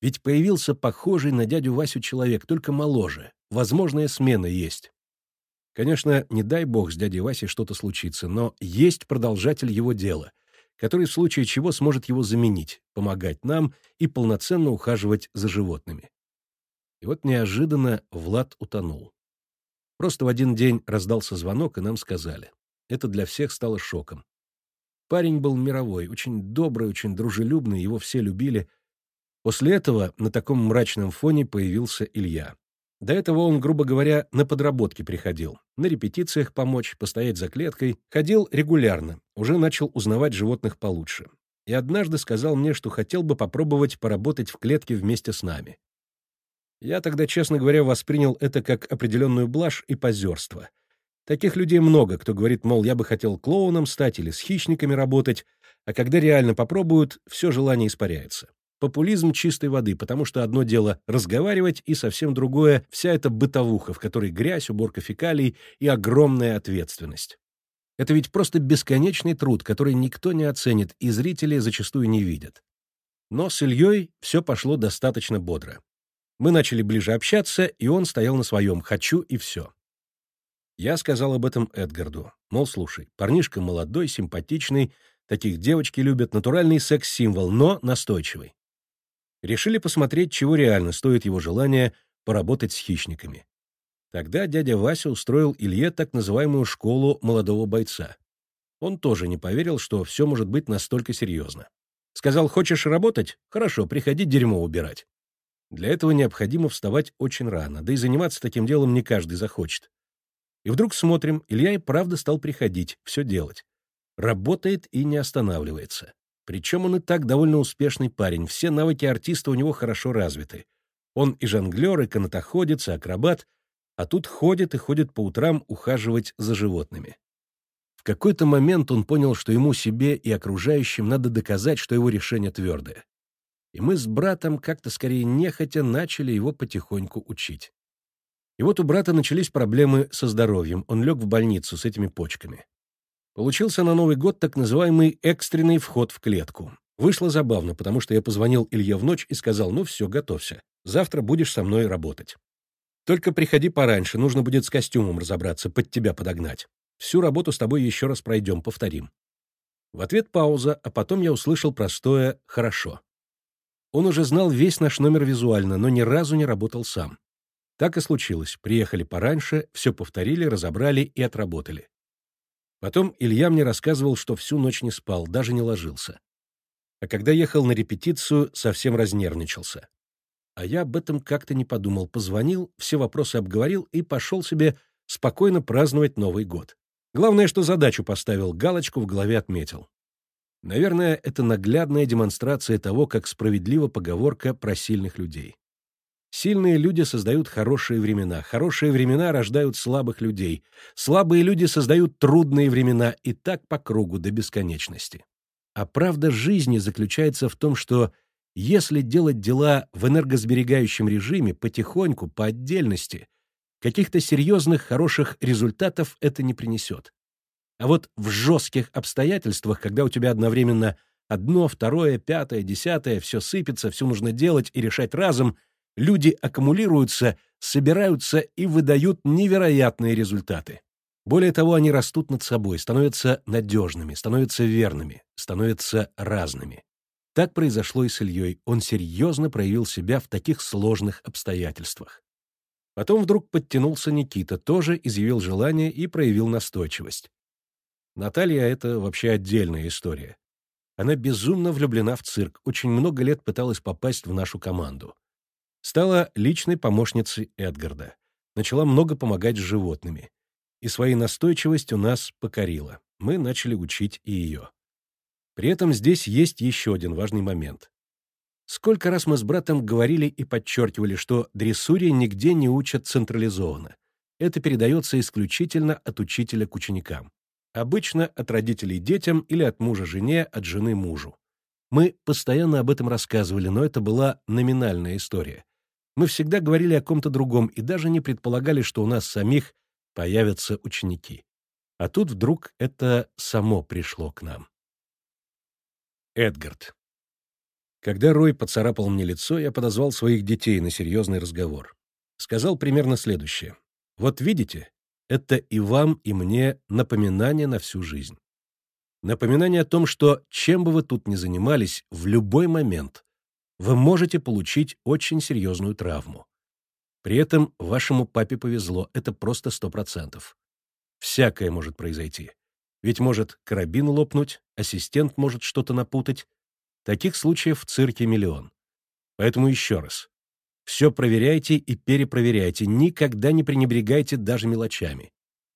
Ведь появился похожий на дядю Васю человек, только моложе. Возможная смена есть. Конечно, не дай бог с дядей Васей что-то случится, но есть продолжатель его дела, который в случае чего сможет его заменить, помогать нам и полноценно ухаживать за животными. И вот неожиданно Влад утонул. Просто в один день раздался звонок, и нам сказали. Это для всех стало шоком. Парень был мировой, очень добрый, очень дружелюбный, его все любили. После этого на таком мрачном фоне появился Илья. До этого он, грубо говоря, на подработки приходил. На репетициях помочь, постоять за клеткой. Ходил регулярно, уже начал узнавать животных получше. И однажды сказал мне, что хотел бы попробовать поработать в клетке вместе с нами. Я тогда, честно говоря, воспринял это как определенную блажь и позерство. Таких людей много, кто говорит, мол, я бы хотел клоуном стать или с хищниками работать, а когда реально попробуют, все желание испаряется. Популизм чистой воды, потому что одно дело разговаривать, и совсем другое — вся эта бытовуха, в которой грязь, уборка фекалий и огромная ответственность. Это ведь просто бесконечный труд, который никто не оценит, и зрители зачастую не видят. Но с Ильей все пошло достаточно бодро. Мы начали ближе общаться, и он стоял на своем «хочу» и все. Я сказал об этом Эдгарду. Мол, слушай, парнишка молодой, симпатичный, таких девочки любят, натуральный секс-символ, но настойчивый. Решили посмотреть, чего реально стоит его желание поработать с хищниками. Тогда дядя Вася устроил Илье так называемую школу молодого бойца. Он тоже не поверил, что все может быть настолько серьезно. Сказал, хочешь работать? Хорошо, приходи дерьмо убирать. Для этого необходимо вставать очень рано, да и заниматься таким делом не каждый захочет. И вдруг смотрим, Илья и правда стал приходить, все делать. Работает и не останавливается. Причем он и так довольно успешный парень, все навыки артиста у него хорошо развиты. Он и жонглер, и канатоходец, и акробат, а тут ходит и ходит по утрам ухаживать за животными. В какой-то момент он понял, что ему себе и окружающим надо доказать, что его решение твердое. И мы с братом как-то скорее нехотя начали его потихоньку учить. И вот у брата начались проблемы со здоровьем, он лег в больницу с этими почками. Получился на Новый год так называемый экстренный вход в клетку. Вышло забавно, потому что я позвонил Илье в ночь и сказал, ну все, готовься, завтра будешь со мной работать. Только приходи пораньше, нужно будет с костюмом разобраться, под тебя подогнать. Всю работу с тобой еще раз пройдем, повторим. В ответ пауза, а потом я услышал простое «хорошо». Он уже знал весь наш номер визуально, но ни разу не работал сам. Так и случилось. Приехали пораньше, все повторили, разобрали и отработали. Потом Илья мне рассказывал, что всю ночь не спал, даже не ложился. А когда ехал на репетицию, совсем разнервничался. А я об этом как-то не подумал, позвонил, все вопросы обговорил и пошел себе спокойно праздновать Новый год. Главное, что задачу поставил, галочку в голове отметил. Наверное, это наглядная демонстрация того, как справедлива поговорка про сильных людей. Сильные люди создают хорошие времена, хорошие времена рождают слабых людей, слабые люди создают трудные времена, и так по кругу до бесконечности. А правда жизни заключается в том, что если делать дела в энергосберегающем режиме, потихоньку, по отдельности, каких-то серьезных хороших результатов это не принесет. А вот в жестких обстоятельствах, когда у тебя одновременно одно, второе, пятое, десятое, все сыпется, все нужно делать и решать разом, люди аккумулируются, собираются и выдают невероятные результаты. Более того, они растут над собой, становятся надежными, становятся верными, становятся разными. Так произошло и с Ильей. Он серьезно проявил себя в таких сложных обстоятельствах. Потом вдруг подтянулся Никита, тоже изъявил желание и проявил настойчивость. Наталья — это вообще отдельная история. Она безумно влюблена в цирк, очень много лет пыталась попасть в нашу команду. Стала личной помощницей Эдгарда. Начала много помогать с животными. И своей настойчивостью нас покорила. Мы начали учить и ее. При этом здесь есть еще один важный момент. Сколько раз мы с братом говорили и подчеркивали, что дрессуре нигде не учат централизованно. Это передается исключительно от учителя к ученикам. Обычно от родителей детям или от мужа жене, от жены мужу. Мы постоянно об этом рассказывали, но это была номинальная история. Мы всегда говорили о ком-то другом и даже не предполагали, что у нас самих появятся ученики. А тут вдруг это само пришло к нам. Эдгард. Когда Рой поцарапал мне лицо, я подозвал своих детей на серьезный разговор. Сказал примерно следующее. «Вот видите, это и вам, и мне напоминание на всю жизнь. Напоминание о том, что чем бы вы тут ни занимались, в любой момент вы можете получить очень серьезную травму. При этом вашему папе повезло, это просто сто процентов. Всякое может произойти. Ведь может карабин лопнуть, ассистент может что-то напутать. Таких случаев в цирке миллион. Поэтому еще раз. Все проверяйте и перепроверяйте, никогда не пренебрегайте даже мелочами.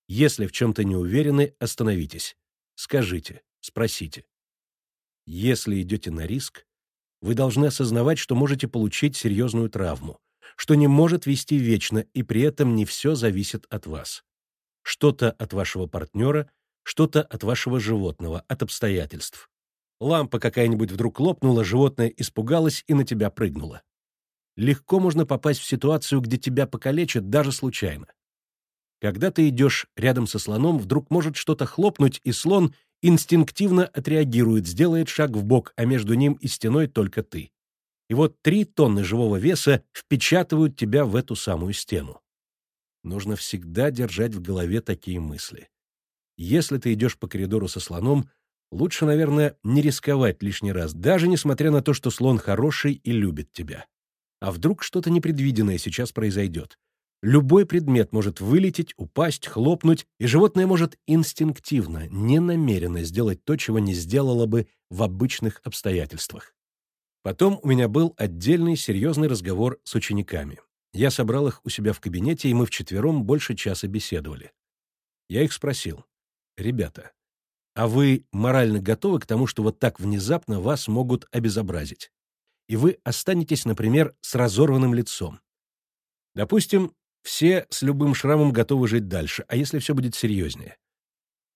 Если в чем-то не уверены, остановитесь. Скажите, спросите. Если идете на риск, вы должны осознавать, что можете получить серьезную травму, что не может вести вечно, и при этом не все зависит от вас. Что-то от вашего партнера, что-то от вашего животного, от обстоятельств. Лампа какая-нибудь вдруг лопнула, животное испугалось и на тебя прыгнуло легко можно попасть в ситуацию, где тебя покалечат даже случайно. Когда ты идешь рядом со слоном, вдруг может что-то хлопнуть, и слон инстинктивно отреагирует, сделает шаг в бок, а между ним и стеной только ты. И вот три тонны живого веса впечатывают тебя в эту самую стену. Нужно всегда держать в голове такие мысли. Если ты идешь по коридору со слоном, лучше, наверное, не рисковать лишний раз, даже несмотря на то, что слон хороший и любит тебя. А вдруг что-то непредвиденное сейчас произойдет? Любой предмет может вылететь, упасть, хлопнуть, и животное может инстинктивно, ненамеренно сделать то, чего не сделало бы в обычных обстоятельствах. Потом у меня был отдельный серьезный разговор с учениками. Я собрал их у себя в кабинете, и мы вчетвером больше часа беседовали. Я их спросил, «Ребята, а вы морально готовы к тому, что вот так внезапно вас могут обезобразить? и вы останетесь, например, с разорванным лицом. Допустим, все с любым шрамом готовы жить дальше, а если все будет серьезнее?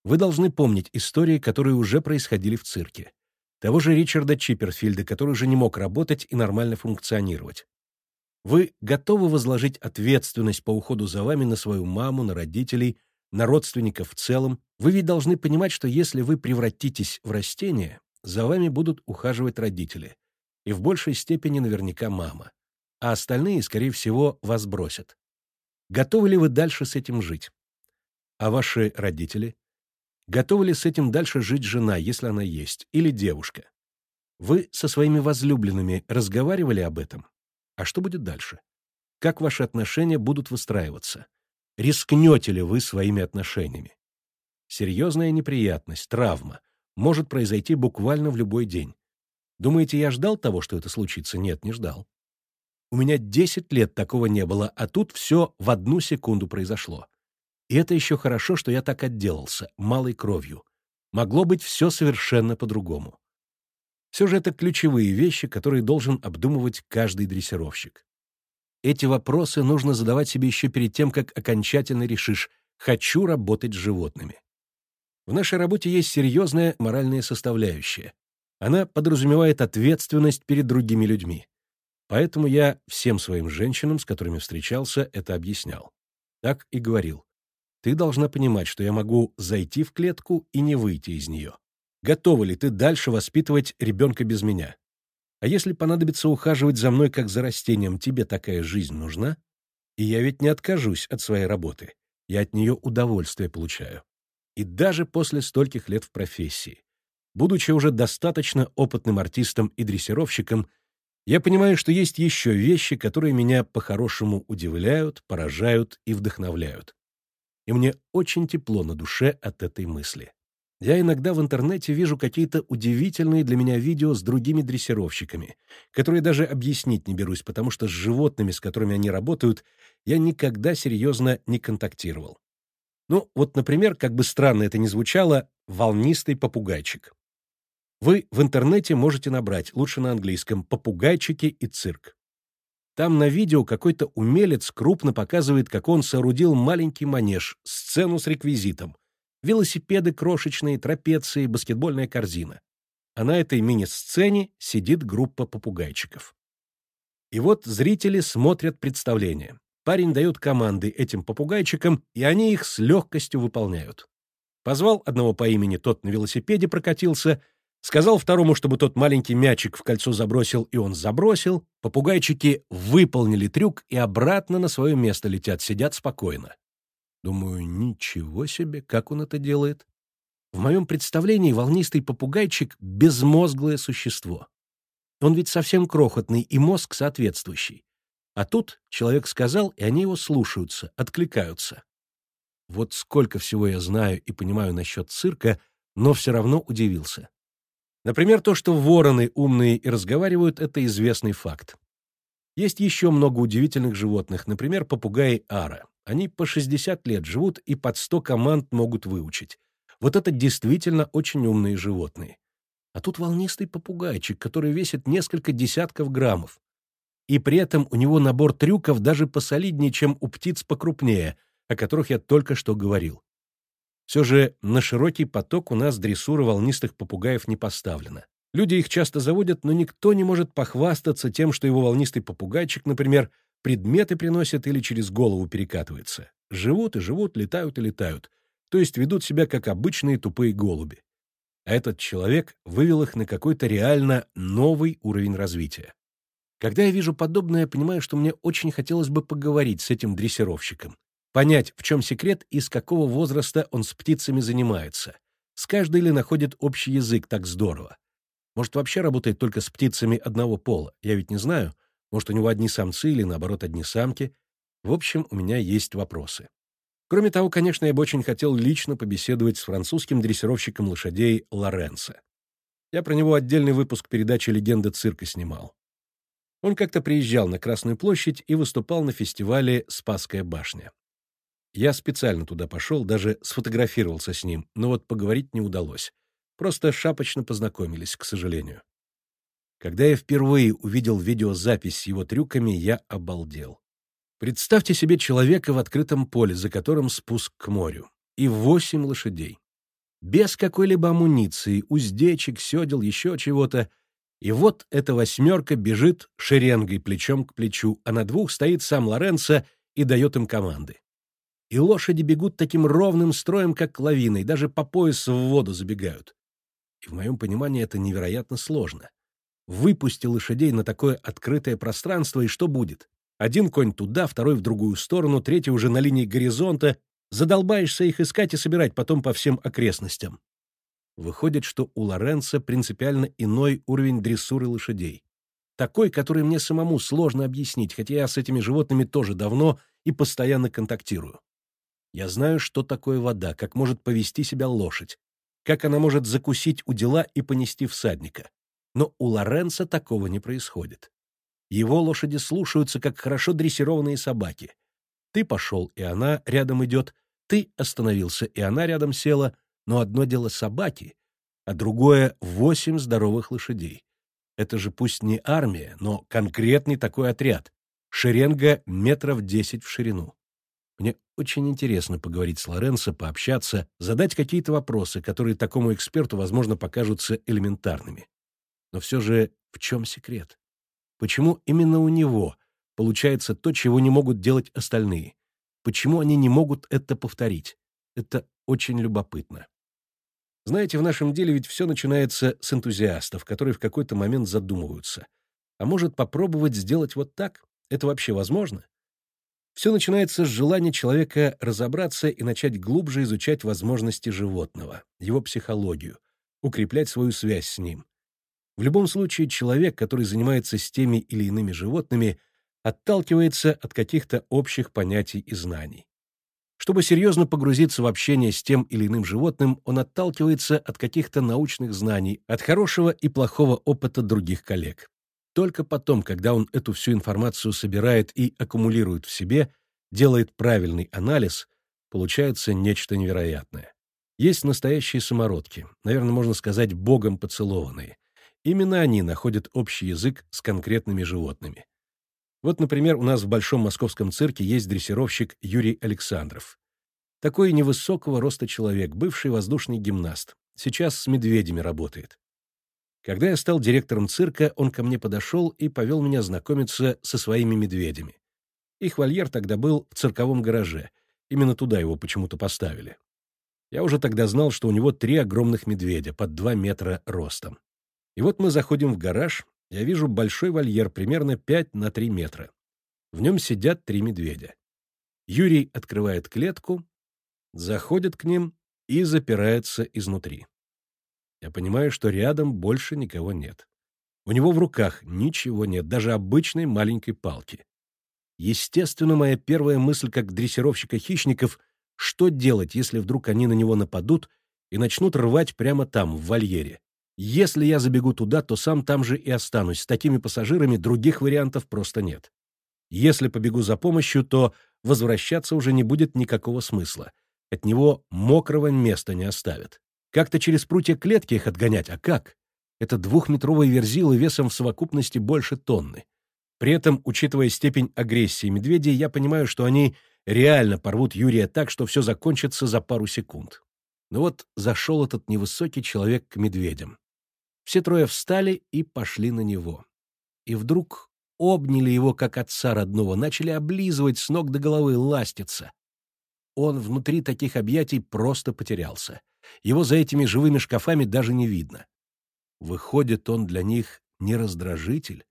Вы должны помнить истории, которые уже происходили в цирке. Того же Ричарда Чипперфильда, который уже не мог работать и нормально функционировать. Вы готовы возложить ответственность по уходу за вами на свою маму, на родителей, на родственников в целом? Вы ведь должны понимать, что если вы превратитесь в растение, за вами будут ухаживать родители и в большей степени наверняка мама, а остальные, скорее всего, вас бросят. Готовы ли вы дальше с этим жить? А ваши родители? Готовы ли с этим дальше жить жена, если она есть, или девушка? Вы со своими возлюбленными разговаривали об этом? А что будет дальше? Как ваши отношения будут выстраиваться? Рискнете ли вы своими отношениями? Серьезная неприятность, травма может произойти буквально в любой день. Думаете, я ждал того, что это случится? Нет, не ждал. У меня 10 лет такого не было, а тут все в одну секунду произошло. И это еще хорошо, что я так отделался, малой кровью. Могло быть все совершенно по-другому. Все же это ключевые вещи, которые должен обдумывать каждый дрессировщик. Эти вопросы нужно задавать себе еще перед тем, как окончательно решишь «хочу работать с животными». В нашей работе есть серьезная моральная составляющая. Она подразумевает ответственность перед другими людьми. Поэтому я всем своим женщинам, с которыми встречался, это объяснял. Так и говорил. Ты должна понимать, что я могу зайти в клетку и не выйти из нее. Готова ли ты дальше воспитывать ребенка без меня? А если понадобится ухаживать за мной как за растением, тебе такая жизнь нужна? И я ведь не откажусь от своей работы. Я от нее удовольствие получаю. И даже после стольких лет в профессии, будучи уже достаточно опытным артистом и дрессировщиком, я понимаю, что есть еще вещи, которые меня по-хорошему удивляют, поражают и вдохновляют. И мне очень тепло на душе от этой мысли. Я иногда в интернете вижу какие-то удивительные для меня видео с другими дрессировщиками, которые даже объяснить не берусь, потому что с животными, с которыми они работают, я никогда серьезно не контактировал. Ну, вот, например, как бы странно это ни звучало, волнистый попугайчик. Вы в интернете можете набрать, лучше на английском, «попугайчики и цирк». Там на видео какой-то умелец крупно показывает, как он соорудил маленький манеж, сцену с реквизитом, велосипеды крошечные, трапеции, баскетбольная корзина. А на этой мини-сцене сидит группа попугайчиков. И вот зрители смотрят представление. Парень дает команды этим попугайчикам, и они их с легкостью выполняют. Позвал одного по имени, тот на велосипеде прокатился, сказал второму, чтобы тот маленький мячик в кольцо забросил, и он забросил. Попугайчики выполнили трюк и обратно на свое место летят, сидят спокойно. Думаю, ничего себе, как он это делает. В моем представлении волнистый попугайчик — безмозглое существо. Он ведь совсем крохотный, и мозг соответствующий. А тут человек сказал, и они его слушаются, откликаются. Вот сколько всего я знаю и понимаю насчет цирка, но все равно удивился. Например, то, что вороны умные и разговаривают, это известный факт. Есть еще много удивительных животных, например, попугаи ара. Они по 60 лет живут и под 100 команд могут выучить. Вот это действительно очень умные животные. А тут волнистый попугайчик, который весит несколько десятков граммов. И при этом у него набор трюков даже посолиднее, чем у птиц покрупнее, о которых я только что говорил. Все же на широкий поток у нас дрессура волнистых попугаев не поставлена. Люди их часто заводят, но никто не может похвастаться тем, что его волнистый попугайчик, например, предметы приносят или через голову перекатывается. Живут и живут, летают и летают. То есть ведут себя как обычные тупые голуби. А этот человек вывел их на какой-то реально новый уровень развития. Когда я вижу подобное, я понимаю, что мне очень хотелось бы поговорить с этим дрессировщиком, понять, в чем секрет и с какого возраста он с птицами занимается, с каждой ли находит общий язык так здорово. Может, вообще работает только с птицами одного пола, я ведь не знаю, может, у него одни самцы или, наоборот, одни самки. В общем, у меня есть вопросы. Кроме того, конечно, я бы очень хотел лично побеседовать с французским дрессировщиком лошадей Лоренцо. Я про него отдельный выпуск передачи «Легенда цирка» снимал. Он как-то приезжал на Красную площадь и выступал на фестивале «Спасская башня». Я специально туда пошел, даже сфотографировался с ним, но вот поговорить не удалось. Просто шапочно познакомились, к сожалению. Когда я впервые увидел видеозапись с его трюками, я обалдел. Представьте себе человека в открытом поле, за которым спуск к морю, и восемь лошадей. Без какой-либо амуниции, уздечек, седел, еще чего-то. И вот эта восьмерка бежит шеренгой плечом к плечу, а на двух стоит сам Лоренцо и дает им команды. И лошади бегут таким ровным строем, как лавиной, даже по пояс в воду забегают. И в моем понимании это невероятно сложно. Выпусти лошадей на такое открытое пространство, и что будет? Один конь туда, второй в другую сторону, третий уже на линии горизонта. Задолбаешься их искать и собирать потом по всем окрестностям. Выходит, что у Лоренца принципиально иной уровень дрессуры лошадей. Такой, который мне самому сложно объяснить, хотя я с этими животными тоже давно и постоянно контактирую. Я знаю, что такое вода, как может повести себя лошадь, как она может закусить у дела и понести всадника. Но у Лоренца такого не происходит. Его лошади слушаются, как хорошо дрессированные собаки. Ты пошел, и она рядом идет, ты остановился, и она рядом села, но одно дело собаки, а другое — восемь здоровых лошадей. Это же пусть не армия, но конкретный такой отряд. шеренга метров десять в ширину. Мне очень интересно поговорить с Лоренцо, пообщаться, задать какие-то вопросы, которые такому эксперту, возможно, покажутся элементарными. Но все же в чем секрет? Почему именно у него получается то, чего не могут делать остальные? Почему они не могут это повторить? Это очень любопытно. Знаете, в нашем деле ведь все начинается с энтузиастов, которые в какой-то момент задумываются. А может попробовать сделать вот так? Это вообще возможно? Все начинается с желания человека разобраться и начать глубже изучать возможности животного, его психологию, укреплять свою связь с ним. В любом случае, человек, который занимается с теми или иными животными, отталкивается от каких-то общих понятий и знаний. Чтобы серьезно погрузиться в общение с тем или иным животным, он отталкивается от каких-то научных знаний, от хорошего и плохого опыта других коллег. Только потом, когда он эту всю информацию собирает и аккумулирует в себе, делает правильный анализ, получается нечто невероятное. Есть настоящие самородки, наверное, можно сказать, богом поцелованные. Именно они находят общий язык с конкретными животными. Вот, например, у нас в Большом московском цирке есть дрессировщик Юрий Александров. Такой невысокого роста человек, бывший воздушный гимнаст. Сейчас с медведями работает. Когда я стал директором цирка, он ко мне подошел и повел меня знакомиться со своими медведями. Их вольер тогда был в цирковом гараже. Именно туда его почему-то поставили. Я уже тогда знал, что у него три огромных медведя, под два метра ростом. И вот мы заходим в гараж, я вижу большой вольер, примерно 5 на 3 метра. В нем сидят три медведя. Юрий открывает клетку, заходит к ним и запирается изнутри. Я понимаю, что рядом больше никого нет. У него в руках ничего нет, даже обычной маленькой палки. Естественно, моя первая мысль как дрессировщика хищников — что делать, если вдруг они на него нападут и начнут рвать прямо там, в вольере? Если я забегу туда, то сам там же и останусь. С такими пассажирами других вариантов просто нет. Если побегу за помощью, то возвращаться уже не будет никакого смысла. От него мокрого места не оставят. Как-то через прутья клетки их отгонять, а как? Это двухметровые верзилы весом в совокупности больше тонны. При этом, учитывая степень агрессии медведей, я понимаю, что они реально порвут Юрия так, что все закончится за пару секунд. Но вот зашел этот невысокий человек к медведям. Все трое встали и пошли на него. И вдруг обняли его, как отца родного, начали облизывать с ног до головы, ластиться. Он внутри таких объятий просто потерялся. Его за этими живыми шкафами даже не видно. Выходит, он для них не раздражитель,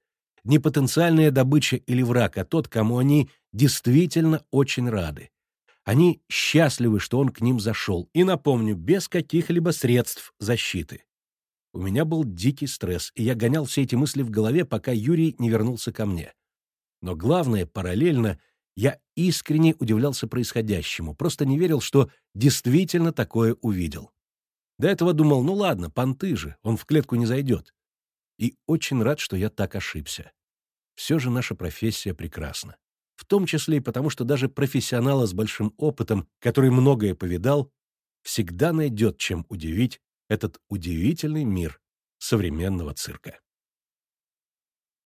не потенциальная добыча или враг, а тот, кому они действительно очень рады. Они счастливы, что он к ним зашел, и, напомню, без каких-либо средств защиты. У меня был дикий стресс, и я гонял все эти мысли в голове, пока Юрий не вернулся ко мне. Но главное, параллельно, я искренне удивлялся происходящему, просто не верил, что действительно такое увидел. До этого думал, ну ладно, понты же, он в клетку не зайдет. И очень рад, что я так ошибся. Все же наша профессия прекрасна. В том числе и потому, что даже профессионала с большим опытом, который многое повидал, всегда найдет чем удивить этот удивительный мир современного цирка.